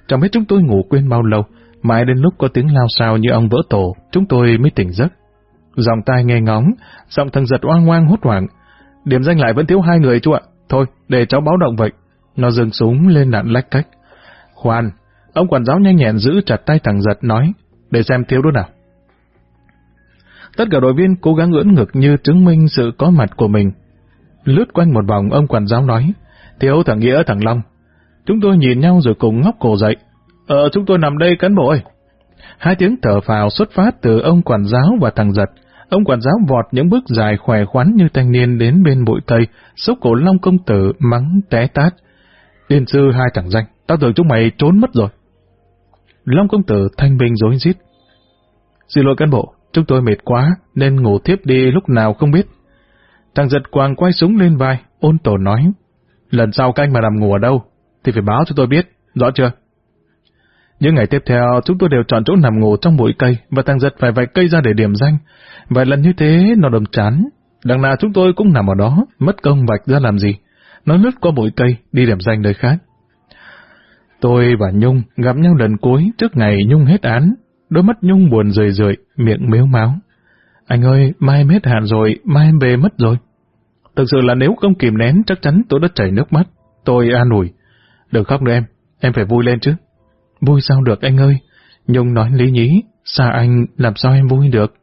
Chẳng biết chúng tôi ngủ quên bao lâu, mãi đến lúc có tiếng lao sao như ông vỡ tổ, chúng tôi mới tỉnh giấc. Dòng tai nghe ngóng, giọng thằng giật oang oang hốt hoảng. Điểm danh lại vẫn thiếu hai người chú ạ. Thôi, để cháu báo động vậy. Nó dừng súng lên nạn lách cách. Khoan, ông quản giáo nhanh nhẹn giữ chặt tay thằng giật nói, để xem thiếu đứa nào. Tất cả đội viên cố gắng ưỡn ngực như chứng minh sự có mặt của mình. Lướt quanh một vòng ông quản giáo nói, thiếu thằng Nghĩa thằng Long. Chúng tôi nhìn nhau rồi cùng ngóc cổ dậy. Ờ, chúng tôi nằm đây cán bộ ơi. Hai tiếng thở phào xuất phát từ ông quản giáo và thằng giật. Ông quản giáo vọt những bước dài khỏe khoắn như thanh niên đến bên bụi cây, xúc cổ Long công tử mắng té tát. Điên sư hai thằng danh, tao tưởng chúng mày trốn mất rồi. Long công tử thanh bình dối rít. Xin lỗi cán bộ, chúng tôi mệt quá nên ngủ tiếp đi lúc nào không biết. Thằng giật quàng quay súng lên vai, ôn tổ nói. Lần sau canh mà nằm ngủ ở đâu, thì phải báo cho tôi biết, rõ chưa? Những ngày tiếp theo, chúng tôi đều chọn chỗ nằm ngủ trong bụi cây và thằng giật phải vạch cây ra để điểm danh. Vài lần như thế, nó đầm chán. Đằng nào chúng tôi cũng nằm ở đó, mất công vạch ra làm gì. Nó lướt qua bụi cây, đi điểm danh nơi khác. Tôi và Nhung gặp nhau lần cuối trước ngày Nhung hết án. Đôi mắt Nhung buồn rười rượi, miệng mếu máu. Anh ơi, mai em hết hạn rồi, mai em về mất rồi. Thực sự là nếu không kìm nén chắc chắn tôi đã chảy nước mắt. Tôi an ủi. Đừng khóc nữa em, em phải vui lên chứ. Vui sao được anh ơi? Nhung nói lý nhí, xa anh làm sao em vui được?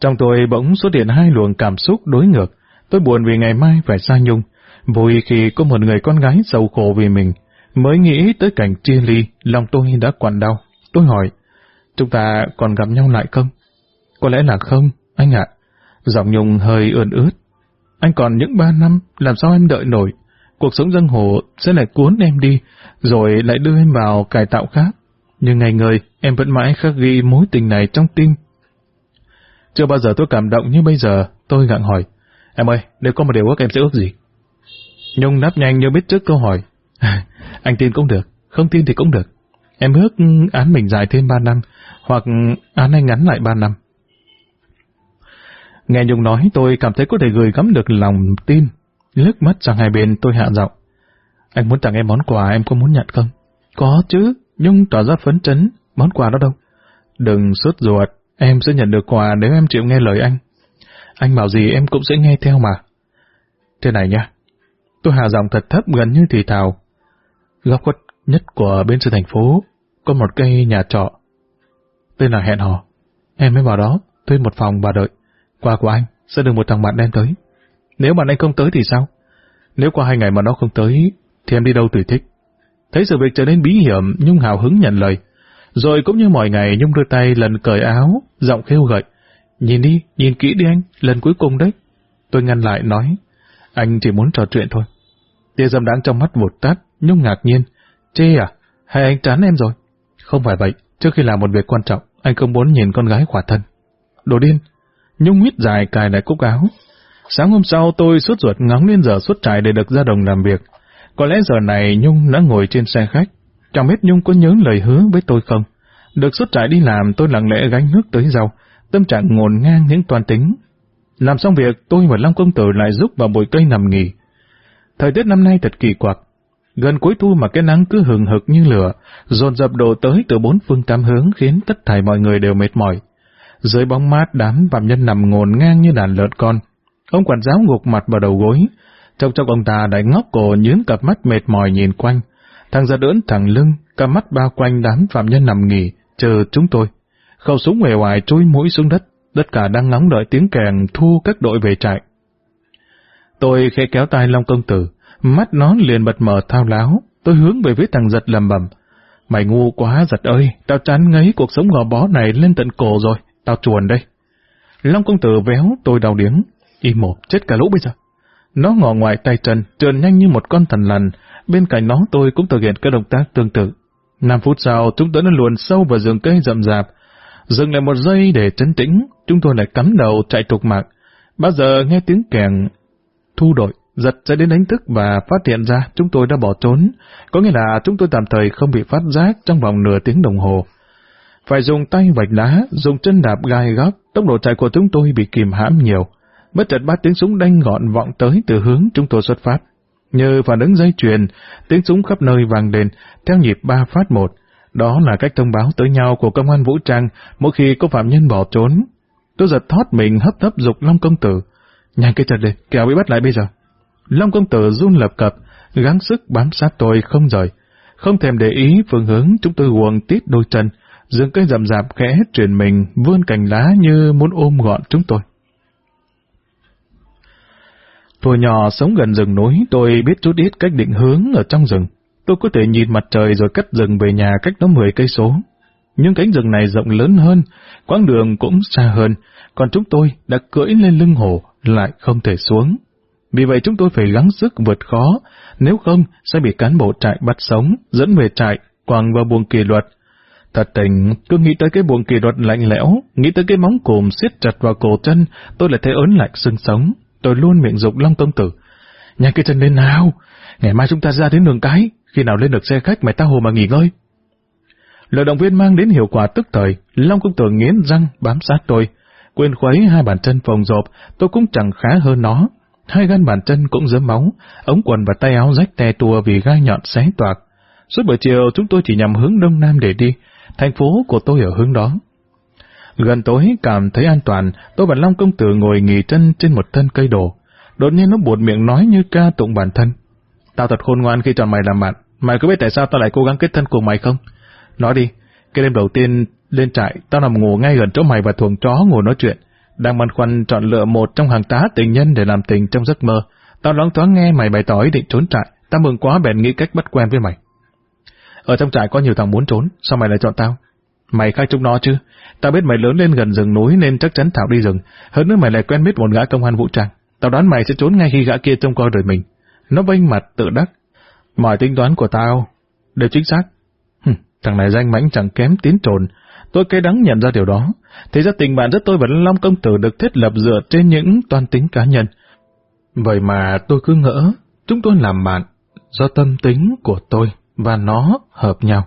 Trong tôi bỗng xuất hiện hai luồng cảm xúc đối ngược. Tôi buồn vì ngày mai phải xa Nhung, vui khi có một người con gái sầu khổ vì mình. Mới nghĩ tới cảnh chia ly, lòng tôi đã quặn đau. Tôi hỏi, chúng ta còn gặp nhau lại không? Có lẽ là không, anh ạ. Giọng Nhung hơi ươn ướt. Anh còn những ba năm, làm sao em đợi nổi? Cuộc sống dân hồ sẽ lại cuốn em đi, rồi lại đưa em vào cải tạo khác. Nhưng ngày người, em vẫn mãi khắc ghi mối tình này trong tim. Chưa bao giờ tôi cảm động như bây giờ, tôi gặng hỏi. Em ơi, nếu có một điều ước em sẽ ước gì? Nhung đáp nhanh như biết trước câu hỏi. anh tin cũng được, không tin thì cũng được. Em ước án mình dài thêm ba năm, hoặc án anh ngắn lại ba năm. Nghe Nhung nói tôi cảm thấy có thể gửi gắm được lòng tin. Lướt mắt sang hai bên tôi hạ giọng. Anh muốn tặng em món quà em có muốn nhận không? Có chứ, Nhung tỏ ra phấn chấn. Món quà đó đâu? Đừng sốt ruột, em sẽ nhận được quà nếu em chịu nghe lời anh. Anh bảo gì em cũng sẽ nghe theo mà. Thế này nha. Tôi hạ giọng thật thấp gần như thì thào. Góc khuất nhất của bên xe thành phố có một cây nhà trọ. Tên là hẹn hò. Em mới vào đó, thuê một phòng và đợi. Quà của anh sẽ được một thằng bạn đem tới. Nếu bạn anh không tới thì sao? Nếu qua hai ngày mà nó không tới, thì em đi đâu tùy thích. Thấy sự việc trở nên bí hiểm, Nhung hào hứng nhận lời. Rồi cũng như mọi ngày, Nhung đưa tay lần cởi áo, giọng khêu gợi. Nhìn đi, nhìn kỹ đi anh, lần cuối cùng đấy. Tôi ngăn lại nói, anh chỉ muốn trò chuyện thôi. Tia dâm đáng trong mắt một tát, Nhung ngạc nhiên. Chê à? Hay anh chán em rồi? Không phải vậy, trước khi làm một việc quan trọng, anh không muốn nhìn con gái khỏa thân. Đồ điên, Nhung huyết dài cài lại cúc áo. Sáng hôm sau tôi suốt ruột ngóng lên giờ suốt trại để được ra đồng làm việc. Có lẽ giờ này Nhung đã ngồi trên xe khách. Chẳng biết Nhung có nhớ lời hứa với tôi không? Được suốt trại đi làm tôi lặng lẽ gánh nước tới rau, tâm trạng ngổn ngang những toàn tính. Làm xong việc tôi và Long Công Tử lại giúp vào bụi cây nằm nghỉ. Thời tiết năm nay thật kỳ quặc. Gần cuối thu mà cái nắng cứ hừng hực như lửa, dồn dập đổ tới từ bốn phương tám hướng khiến tất thảy mọi người đều mệt mỏi. Dưới bóng mát đám phạm nhân nằm ngổn ngang như đàn lợn con. Ông quản giáo gục mặt vào đầu gối. Trong trong ông ta đã ngóc cổ nhướng cặp mắt mệt mỏi nhìn quanh. Thằng ra đỡn thẳng lưng, cặp mắt bao quanh đám phạm nhân nằm nghỉ, chờ chúng tôi. Khẩu súng ngoài hoài trôi mũi xuống đất, tất cả đang ngóng đợi tiếng kèn thu các đội về trại. Tôi khẽ kéo tay Long Công Tử, mắt nó liền bật mở thao láo, tôi hướng về với thằng giật lầm bầm. Mày ngu quá giật ơi, tao chán ngấy cuộc sống gò bó này lên tận cổ rồi, tao chuồn đây. Long Công Tử véo tôi đau điếng, im một chết cả lũ bây giờ. Nó ngò ngoài tay chân, trườn nhanh như một con thần lằn, bên cạnh nó tôi cũng thực hiện các động tác tương tự. Năm phút sau, chúng tôi đã luồn sâu vào rừng cây rậm rạp. Dừng lại một giây để trấn tĩnh, chúng tôi lại cắm đầu chạy trục mạng. Bao giờ nghe tiếng kèn thu đội, giật sẽ đến đánh thức và phát hiện ra chúng tôi đã bỏ trốn, có nghĩa là chúng tôi tạm thời không bị phát giác trong vòng nửa tiếng đồng hồ. Phải dùng tay vạch đá, dùng chân đạp gai góc, tốc độ chạy của chúng tôi bị kìm hãm nhiều. Bất chợt ba tiếng súng đanh gọn vọng tới từ hướng chúng tôi xuất phát. Như phản ứng dây chuyền, tiếng súng khắp nơi vang lên, theo nhịp ba phát một. Đó là cách thông báo tới nhau của công an vũ trang mỗi khi có phạm nhân bỏ trốn. Tôi giật thoát mình hấp tấp dục Long Công Tử. Nhanh cái chân lên, kẻo bị bắt lại bây giờ. Long Công Tử run lập cập, gắng sức bám sát tôi không rời. Không thèm để ý phương hướng chúng tôi quần tít đôi chân, dường cây rậm rạp khẽ truyền mình vươn cành lá như muốn ôm gọn chúng tôi. Tuổi nhỏ sống gần rừng núi, tôi biết chút ít cách định hướng ở trong rừng. Tôi có thể nhìn mặt trời rồi cắt rừng về nhà cách đó 10 cây số. Nhưng cánh rừng này rộng lớn hơn, quãng đường cũng xa hơn, còn chúng tôi đã cưỡi lên lưng hổ lại không thể xuống. Vì vậy chúng tôi phải gắng sức vượt khó, nếu không sẽ bị cán bộ trại bắt sống, dẫn về trại, quàng vào buồng kỷ luật. Thật tình, cứ nghĩ tới cái buồng kỷ luật lạnh lẽo, nghĩ tới cái móng cùm siết chặt vào cổ chân, tôi lại thấy ớn lạnh xương sống. Tôi luôn miệng dục Long Công Tử. Nhanh cái chân lên nào, ngày mai chúng ta ra đến đường cái, khi nào lên được xe khách mày ta hồ mà nghỉ ngơi. Lời động viên mang đến hiệu quả tức thời, Long Công Tử nghiến răng bám sát tôi. Quên khuấy hai bàn chân phồng rộp, tôi cũng chẳng khá hơn nó. Hai gan bàn chân cũng dớm máu, ống quần và tay áo rách tè tua vì gai nhọn xé toạc. Suốt buổi chiều chúng tôi chỉ nhằm hướng đông nam để đi, thành phố của tôi ở hướng đó. Gần tối cảm thấy an toàn, tôi và Long Công Tử ngồi nghỉ chân trên một thân cây đổ. Đột nhiên nó buột miệng nói như ca tụng bản thân. Tao thật khôn ngoan khi chọn mày làm bạn. Mày có biết tại sao tao lại cố gắng kết thân cùng mày không? Nói đi, cái đêm đầu tiên lên trại, tao nằm ngủ ngay gần chỗ mày và thuồng chó ngồi nói chuyện. Đang băn khoăn chọn lựa một trong hàng tá tình nhân để làm tình trong giấc mơ. Tao loáng thoáng nghe mày bày tỏ ý định trốn trại, tao mừng quá bèn nghĩ cách bắt quen với mày. Ở trong trại có nhiều thằng muốn trốn, sao mày lại chọn tao? Mày khai chúng nó chứ? Tao biết mày lớn lên gần rừng núi nên chắc chắn Thảo đi rừng. Hơn nữa mày lại quen biết một gã công an vũ trang. Tao đoán mày sẽ trốn ngay khi gã kia trông coi đời mình. Nó vênh mặt tự đắc. Mọi tính toán của tao đều chính xác. Hừm, thằng này danh mãnh chẳng kém tiến trồn. Tôi cay đắng nhận ra điều đó. Thế ra tình bạn giữa tôi và Long Công Tử được thiết lập dựa trên những toan tính cá nhân. Vậy mà tôi cứ ngỡ chúng tôi làm bạn do tâm tính của tôi và nó hợp nhau.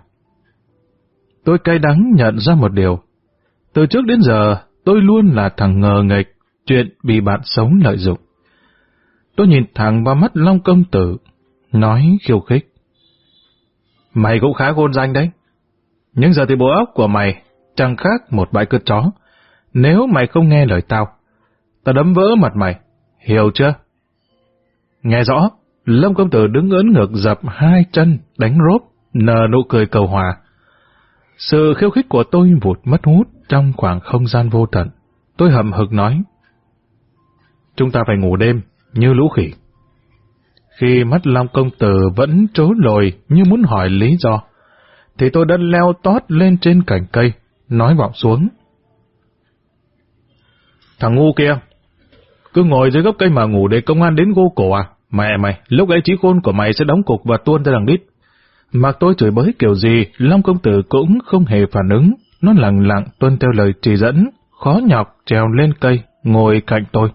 Tôi cay đắng nhận ra một điều. Từ trước đến giờ, tôi luôn là thằng ngờ nghịch, chuyện bị bạn sống lợi dụng. Tôi nhìn thẳng vào mắt Long Công Tử, nói khiêu khích. Mày cũng khá gôn danh đấy. Nhưng giờ thì bộ óc của mày chẳng khác một bãi cướp chó. Nếu mày không nghe lời tao, tao đấm vỡ mặt mày, hiểu chưa? Nghe rõ, Long Công Tử đứng ớn ngược dập hai chân, đánh rốp, nở nụ cười cầu hòa. Sự khiêu khích của tôi vụt mất hút trong khoảng không gian vô tận. Tôi hậm hực nói. Chúng ta phải ngủ đêm, như lũ khỉ. Khi mắt Long Công Tử vẫn trố lồi như muốn hỏi lý do, thì tôi đã leo tót lên trên cành cây, nói vọng xuống. Thằng ngu kia, cứ ngồi dưới gốc cây mà ngủ để công an đến gô cổ à? Mẹ mày, lúc ấy trí khôn của mày sẽ đóng cục và tuôn ra đằng đít. Mặc tôi chửi bới kiểu gì, Long Công Tử cũng không hề phản ứng. Nó lặng lặng tuân theo lời chỉ dẫn, khó nhọc trèo lên cây, ngồi cạnh tôi.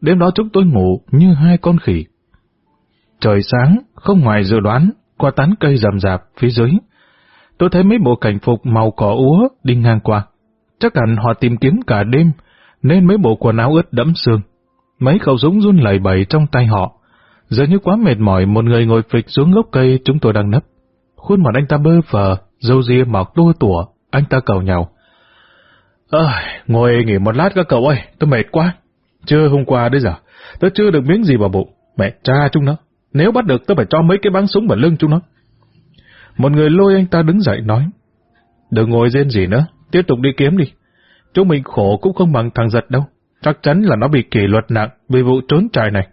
Đêm đó chúng tôi ngủ như hai con khỉ. Trời sáng, không ngoài dự đoán, qua tán cây rầm rạp phía dưới. Tôi thấy mấy bộ cảnh phục màu cỏ úa đi ngang qua. Chắc hẳn họ tìm kiếm cả đêm, nên mấy bộ quần áo ướt đẫm sương. Mấy khẩu súng run lẩy bẩy trong tay họ. Giờ như quá mệt mỏi, một người ngồi phịch xuống gốc cây chúng tôi đang nấp. Khuôn mặt anh ta bơ phờ, dâu ria mọc tua tủa, anh ta cầu nhau. Ơi, ngồi nghỉ một lát các cậu ơi, tôi mệt quá. Chưa hôm qua đấy giờ, tôi chưa được miếng gì vào bụng. Mẹ cha chúng nó, nếu bắt được tôi phải cho mấy cái bắn súng vào lưng chúng nó. Một người lôi anh ta đứng dậy nói, đừng ngồi rên gì nữa, tiếp tục đi kiếm đi. Chúng mình khổ cũng không bằng thằng giật đâu, chắc chắn là nó bị kỷ luật nặng vì vụ trốn trại này.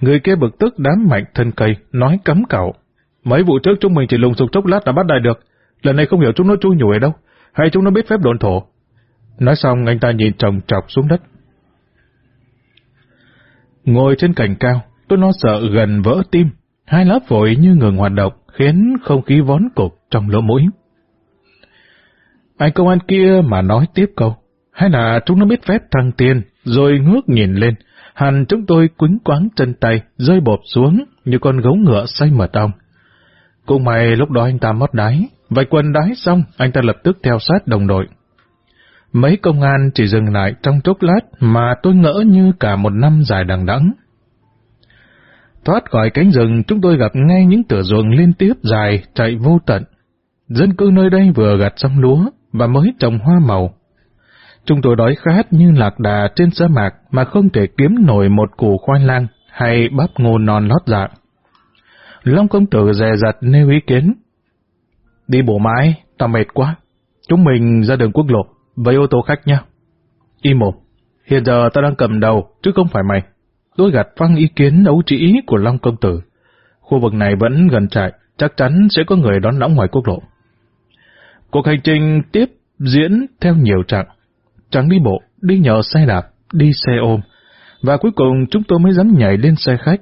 Người kia bực tức đám mạnh thân cây, nói cấm cậu. Mấy vụ trước chúng mình chỉ lùng sục chốc lát đã bắt đại được, lần này không hiểu chúng nó chui nhủi đâu, hay chúng nó biết phép đồn thổ. Nói xong anh ta nhìn chồng chọc xuống đất. Ngồi trên cành cao, tôi nó sợ gần vỡ tim, hai lớp vội như ngừng hoạt động, khiến không khí vón cục trong lỗ mũi. Anh công an kia mà nói tiếp câu, hay là chúng nó biết phép thăng tiền, rồi ngước nhìn lên, hẳn chúng tôi quính quáng chân tay, rơi bột xuống như con gấu ngựa say mật ong. Cũng may lúc đó anh ta mất đáy, vạch quần đáy xong, anh ta lập tức theo sát đồng đội. Mấy công an chỉ dừng lại trong chốc lát mà tôi ngỡ như cả một năm dài đằng đẵng. Thoát khỏi cánh rừng, chúng tôi gặp ngay những tửa ruộng liên tiếp dài, chạy vô tận. Dân cư nơi đây vừa gặt xong lúa và mới trồng hoa màu. Chúng tôi đói khát như lạc đà trên sa mạc mà không thể kiếm nổi một củ khoai lang hay bắp ngô non lót dạng. Long công tử dè dặt nêu ý kiến. Đi bộ mãi, tao mệt quá. Chúng mình ra đường quốc lộ, với ô tô khách nhé. Im mồm, hiện giờ tao đang cầm đầu, chứ không phải mày. Tôi gạt phăng ý kiến ấu trĩ của Long công tử. Khu vực này vẫn gần trại, chắc chắn sẽ có người đón lõng ngoài quốc lộ. Cuộc hành trình tiếp diễn theo nhiều trạng: Chẳng đi bộ, đi nhờ xe đạp, đi xe ôm. Và cuối cùng chúng tôi mới dám nhảy lên xe khách.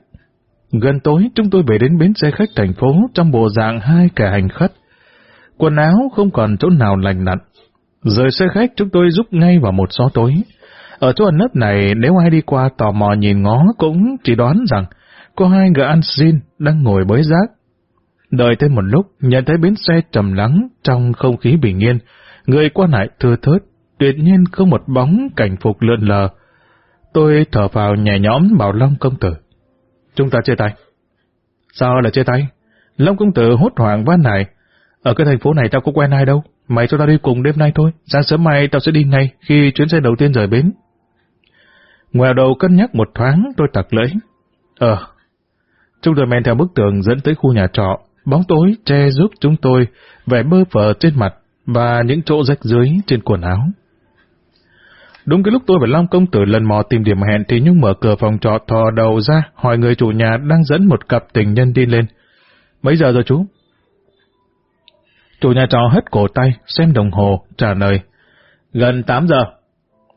Gần tối chúng tôi về đến bến xe khách thành phố trong bộ dạng hai kẻ hành khách. Quần áo không còn chỗ nào lành lặn. Rời xe khách chúng tôi rút ngay vào một xó tối. Ở chỗ ẩn nấp này nếu ai đi qua tò mò nhìn ngó cũng chỉ đoán rằng có hai người ăn xin đang ngồi bới rác. Đợi thêm một lúc, nhận thấy bến xe trầm lắng trong không khí bình yên, người qua lại thưa thớt, tuyệt nhiên không một bóng cảnh phục lượn lờ. Tôi thở vào nhẹ nhõm bảo Long công tử. Chúng ta chia tay. Sao là chia tay? Long công tử hốt hoảng van này. Ở cái thành phố này tao có quen ai đâu. Mày cho tao đi cùng đêm nay thôi. Sáng sớm mai tao sẽ đi ngay khi chuyến xe đầu tiên rời bến. Ngoèo đầu cân nhắc một thoáng tôi tặc lưỡi. Ờ. Chúng tôi men theo bức tường dẫn tới khu nhà trọ. Bóng tối che giúp chúng tôi vẻ bơ phờ trên mặt và những chỗ rách dưới trên quần áo. Đúng cái lúc tôi và Long công tử lần mò tìm điểm hẹn thì Nhung mở cửa phòng trọ thò đầu ra hỏi người chủ nhà đang dẫn một cặp tình nhân đi lên. Mấy giờ rồi chú? Chủ nhà trọ hất cổ tay, xem đồng hồ, trả lời. Gần 8 giờ.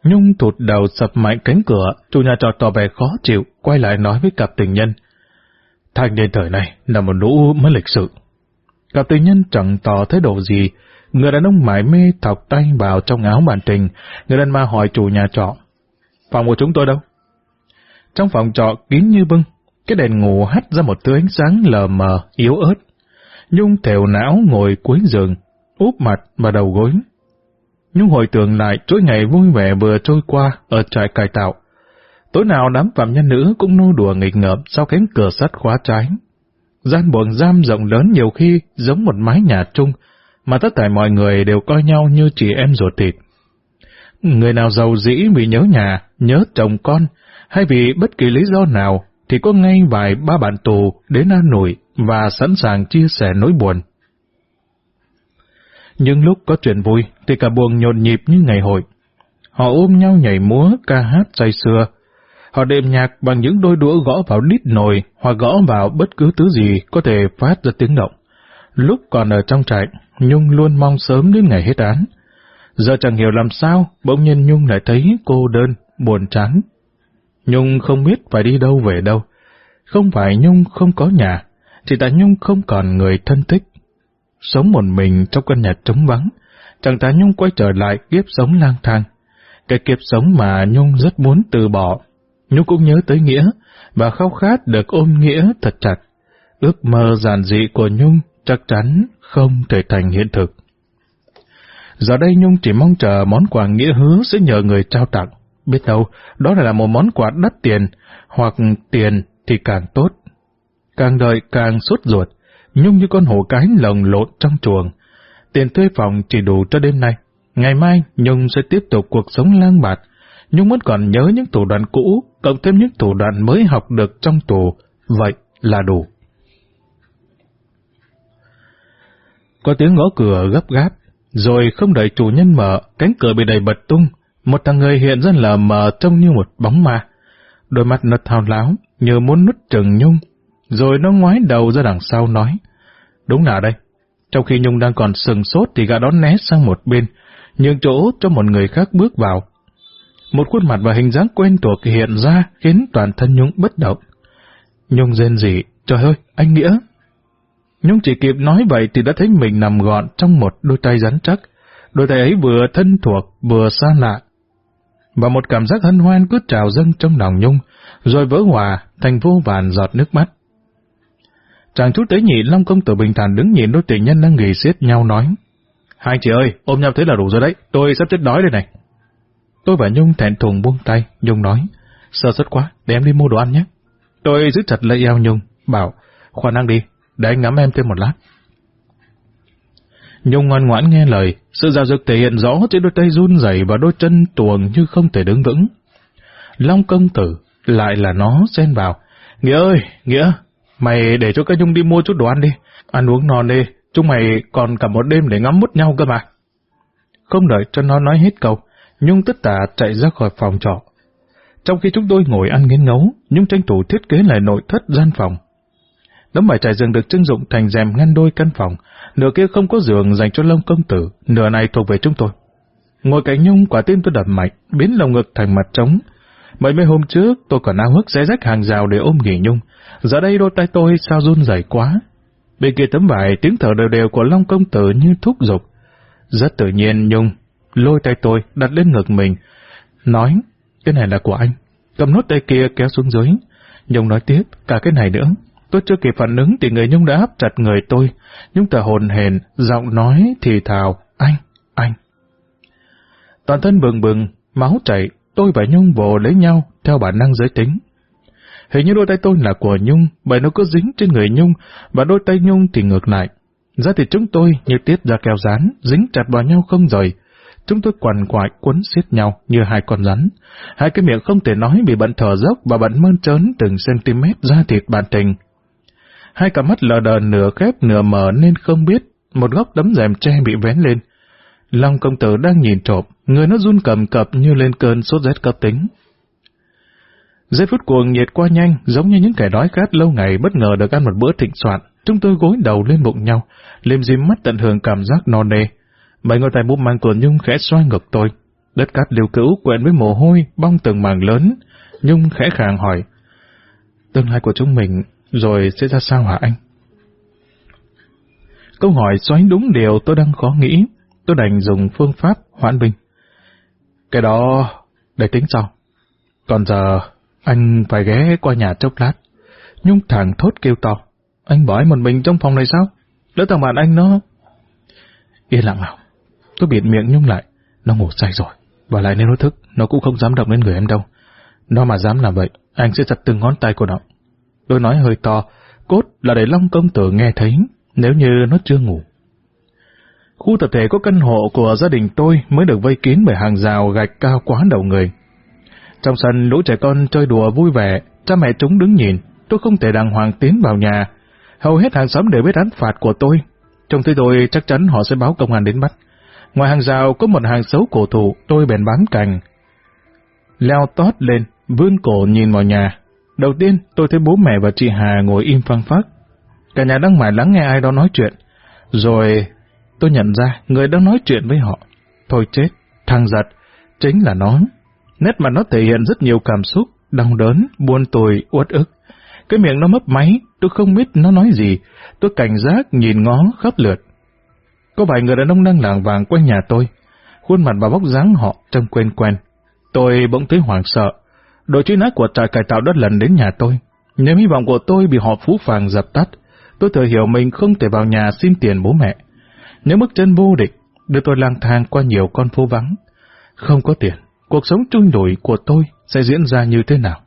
Nhung thụt đầu sập mạnh cánh cửa, chủ nhà trọ tỏ vẻ khó chịu, quay lại nói với cặp tình nhân. Thanh niên thời này là một lũ mới lịch sự. Cặp tình nhân chẳng tỏ thái độ gì, người đàn ông mải mê thọc tay vào trong áo bàn trình, người đàn ma hỏi chủ nhà trọ. Phòng của chúng tôi đâu? Trong phòng trọ kín như bưng, cái đèn ngủ hắt ra một thứ ánh sáng lờ mờ, yếu ớt. Nhung thèo não ngồi cuối giường, úp mặt và đầu gối nhưng hồi tưởng lại chuỗi ngày vui vẻ vừa trôi qua ở trại cải tạo. Tối nào đám phạm nhân nữ cũng nô đùa nghịch ngợm sau cánh cửa sắt khóa trái. Gian buồng giam rộng lớn nhiều khi giống một mái nhà chung, mà tất cả mọi người đều coi nhau như chị em ruột thịt. Người nào giàu dĩ vì nhớ nhà, nhớ chồng con, hay vì bất kỳ lý do nào, thì có ngay vài ba bạn tù đến an nổi và sẵn sàng chia sẻ nỗi buồn. Nhưng lúc có chuyện vui thì cả buồng nhộn nhịp như ngày hội. Họ ôm nhau nhảy múa, ca hát say sưa. Họ đệm nhạc bằng những đôi đũa gõ vào đít nồi hoặc gõ vào bất cứ thứ gì có thể phát ra tiếng động. Lúc còn ở trong trại, Nhung luôn mong sớm đến ngày hết án. Giờ chẳng hiểu làm sao, bỗng nhiên Nhung lại thấy cô đơn, buồn chán. Nhung không biết phải đi đâu về đâu. Không phải Nhung không có nhà, chỉ tại Nhung không còn người thân thích. Sống một mình trong căn nhà trống vắng, chẳng ta Nhung quay trở lại kiếp sống lang thang. Cái kiếp sống mà Nhung rất muốn từ bỏ. Nhung cũng nhớ tới Nghĩa, và khao khát được ôm Nghĩa thật chặt. Ước mơ giản dị của Nhung chắc chắn không thể thành hiện thực. Giờ đây Nhung chỉ mong chờ món quà nghĩa hứa sẽ nhờ người trao tặng. Biết đâu, đó là một món quà đắt tiền, hoặc tiền thì càng tốt. Càng đợi càng sốt ruột, Nhung như con hổ cái lồng lộn trong chuồng. Tiền thuê phòng chỉ đủ cho đêm nay. Ngày mai, Nhung sẽ tiếp tục cuộc sống lang bạt. Nhung vẫn còn nhớ những thủ đoạn cũ, cộng thêm những thủ đoạn mới học được trong tù. Vậy là đủ. Có tiếng gõ cửa gấp gáp, rồi không đợi chủ nhân mở, cánh cửa bị đẩy bật tung. Một thằng người hiện ra lờ mờ trông như một bóng ma. Đôi mắt nó thao láo, như muốn nút trừng Nhung. Rồi nó ngoái đầu ra đằng sau nói, đúng là đây. Trong khi Nhung đang còn sừng sốt thì gã đó né sang một bên, nhường chỗ cho một người khác bước vào. Một khuôn mặt và hình dáng quen thuộc hiện ra khiến toàn thân Nhung bất động. Nhung rên rỉ, trời ơi, anh Nghĩa. Nhung chỉ kịp nói vậy thì đã thấy mình nằm gọn trong một đôi tay rắn chắc. Đôi tay ấy vừa thân thuộc, vừa xa lạ. Và một cảm giác hân hoan cứ trào dâng trong lòng Nhung, rồi vỡ hòa thành vô vàn giọt nước mắt. Chàng chút tế nhị Long công tử bình thản đứng nhìn đôi tình nhân đang nghỉ xiết nhau nói. Hai chị ơi, ôm nhau thế là đủ rồi đấy, tôi sắp chết đói đây này. Tôi và Nhung thẹn thùng buông tay, Nhung nói, sợ rất quá, để em đi mua đồ ăn nhé. Tôi giữ chặt lấy eo Nhung, bảo, khoan ăn đi, để anh ngắm em thêm một lát. Nhung ngoan ngoãn nghe lời, sự giao dực thể hiện rõ trên đôi tay run rẩy và đôi chân tuồng như không thể đứng vững. Long công tử, lại là nó xen vào. Nghĩa ơi, Nghĩa, mày để cho cái Nhung đi mua chút đồ ăn đi, ăn uống no nê, chúng mày còn cả một đêm để ngắm mút nhau cơ mà. Không đợi cho nó nói hết câu, Nhung tất tả chạy ra khỏi phòng trọ. Trong khi chúng tôi ngồi ăn nghiến ngấu, Nhung tranh thủ thiết kế lại nội thất gian phòng. Đống bài trải giường được trưng dụng thành rèm ngăn đôi căn phòng, nửa kia không có giường dành cho lông công tử, nửa này thuộc về chúng tôi. Ngồi cạnh Nhung quả tim tôi đập mạnh, biến lồng ngực thành mặt trống. Mấy mấy hôm trước tôi còn ao hức xé rách hàng rào để ôm nghỉ Nhung, giờ đây đôi tay tôi sao run rẩy quá. Bên kia tấm vải tiếng thở đều đều của Long công tử như thúc giục. Rất tự nhiên Nhung lôi tay tôi đặt lên ngực mình, nói, cái này là của anh. Cầm nốt tay kia kéo xuống dưới. Nhung nói tiếp, cả cái này nữa. Tôi chưa kịp phản ứng thì người Nhung đã áp chặt người tôi. Nhung thở hồn hền, giọng nói thì thào, anh, anh. Toàn thân bừng bừng, máu chảy, tôi và Nhung vồ lấy nhau theo bản năng giới tính. Hình như đôi tay tôi là của Nhung, bởi nó cứ dính trên người Nhung, và đôi tay Nhung thì ngược lại. Ra thì chúng tôi như tiết ra keo rán, dính chặt vào nhau không rời. Chúng tôi quằn quại quấn xiết nhau như hai con rắn. Hai cái miệng không thể nói bị bận thở dốc và bận mơn trớn từng cm da thịt bản tình. Hai cặp mắt lờ đờ nửa khép nửa mở nên không biết một góc tấm rèm tre bị vén lên. Long công tử đang nhìn trộm, người nó run cầm cập như lên cơn sốt rét cấp tính. Giây phút cuồng nhiệt qua nhanh, giống như những kẻ đói khát lâu ngày bất ngờ được ăn một bữa thịnh soạn. Chúng tôi gối đầu lên bụng nhau, liêm diêm mắt tận hưởng cảm giác no nê. Mấy ngôi tay búp mang của Nhung khẽ xoay ngực tôi. Đất cát liều cữu quen với mồ hôi, bong từng màng lớn. Nhung khẽ khàng hỏi. Tương lai của chúng mình rồi sẽ ra sao hả anh? Câu hỏi xoáy đúng điều tôi đang khó nghĩ. Tôi đành dùng phương pháp hoãn binh. Cái đó để tính sau. Còn giờ anh phải ghé qua nhà chốc lát. Nhung thẳng thốt kêu to. Anh bỏ em một mình trong phòng này sao? Lỡ thằng bạn anh nó... Yên lặng nào. Tôi bịt miệng Nhung lại. Nó ngủ say rồi. Và lại nếu nó thức, nó cũng không dám động đến người em đâu. Nó mà dám làm vậy, anh sẽ chặt từng ngón tay của nó. Tôi nói hơi to, cốt là để Long công tử nghe thấy, nếu như nó chưa ngủ. Khu tập thể có căn hộ của gia đình tôi mới được vây kín bởi hàng rào gạch cao quá đầu người. Trong sân lũ trẻ con chơi đùa vui vẻ, cha mẹ chúng đứng nhìn, tôi không thể đàng hoàng tiến vào nhà. Hầu hết hàng xóm đều biết án phạt của tôi. Trông thấy tôi chắc chắn họ sẽ báo công an đến bắt. Ngoài hàng rào có một hàng xấu cổ thụ, tôi bèn bám cành. Leo tót lên, vươn cổ nhìn vào nhà. Đầu tiên, tôi thấy bố mẹ và chị Hà ngồi im phăng phát. Cả nhà đang mải lắng nghe ai đó nói chuyện. Rồi tôi nhận ra người đang nói chuyện với họ. Thôi chết, thằng giật, chính là nó. Nét mặt nó thể hiện rất nhiều cảm xúc, đau đớn, buồn tồi, uất ức. Cái miệng nó mấp máy, tôi không biết nó nói gì. Tôi cảnh giác nhìn ngó khắp lượt. Có vài người đàn ông đang làng vàng quanh nhà tôi. Khuôn mặt và bóc dáng họ trông quen quen. Tôi bỗng thấy hoảng sợ. Đội truy nã của trại cải tạo đất lần đến nhà tôi. Niềm hy vọng của tôi bị họ phú phàng dập tắt. Tôi tự hiểu mình không thể vào nhà xin tiền bố mẹ. Nếu bước chân vô địch, đưa tôi lang thang qua nhiều con phố vắng. Không có tiền, cuộc sống trôi nổi của tôi sẽ diễn ra như thế nào?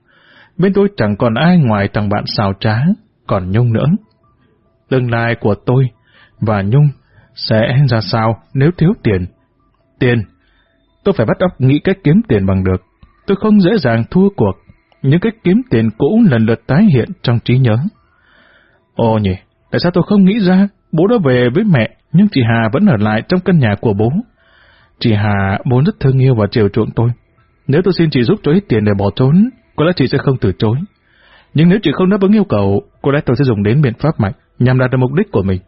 bên tôi chẳng còn ai ngoài thằng bạn xào trá, còn Nhung nữa. Tương lai của tôi và Nhung sẽ ra sao nếu thiếu tiền? Tiền. Tôi phải bắt óc nghĩ cách kiếm tiền bằng được. Tôi không dễ dàng thua cuộc. Những cách kiếm tiền cũ lần lượt tái hiện trong trí nhớ. Ồ nhỉ, tại sao tôi không nghĩ ra bố đã về với mẹ, nhưng chị Hà vẫn ở lại trong căn nhà của bố. Chị Hà bố rất thương yêu và chiều chuộng tôi. Nếu tôi xin chị giúp cho ít tiền để bỏ trốn, có lẽ chị sẽ không từ chối. Nhưng nếu chị không đáp ứng yêu cầu, có lẽ tôi sẽ dùng đến biện pháp mạnh nhằm đạt được mục đích của mình.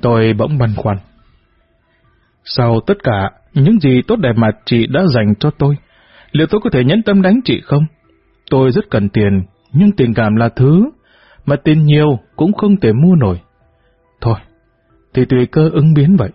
Tôi bỗng băn khoăn. Sau tất cả những gì tốt đẹp mà chị đã dành cho tôi, liệu tôi có thể nhẫn tâm đánh chị không? Tôi rất cần tiền, nhưng tình cảm là thứ mà tiền nhiều cũng không thể mua nổi. Thôi, thì tùy cơ ứng biến vậy.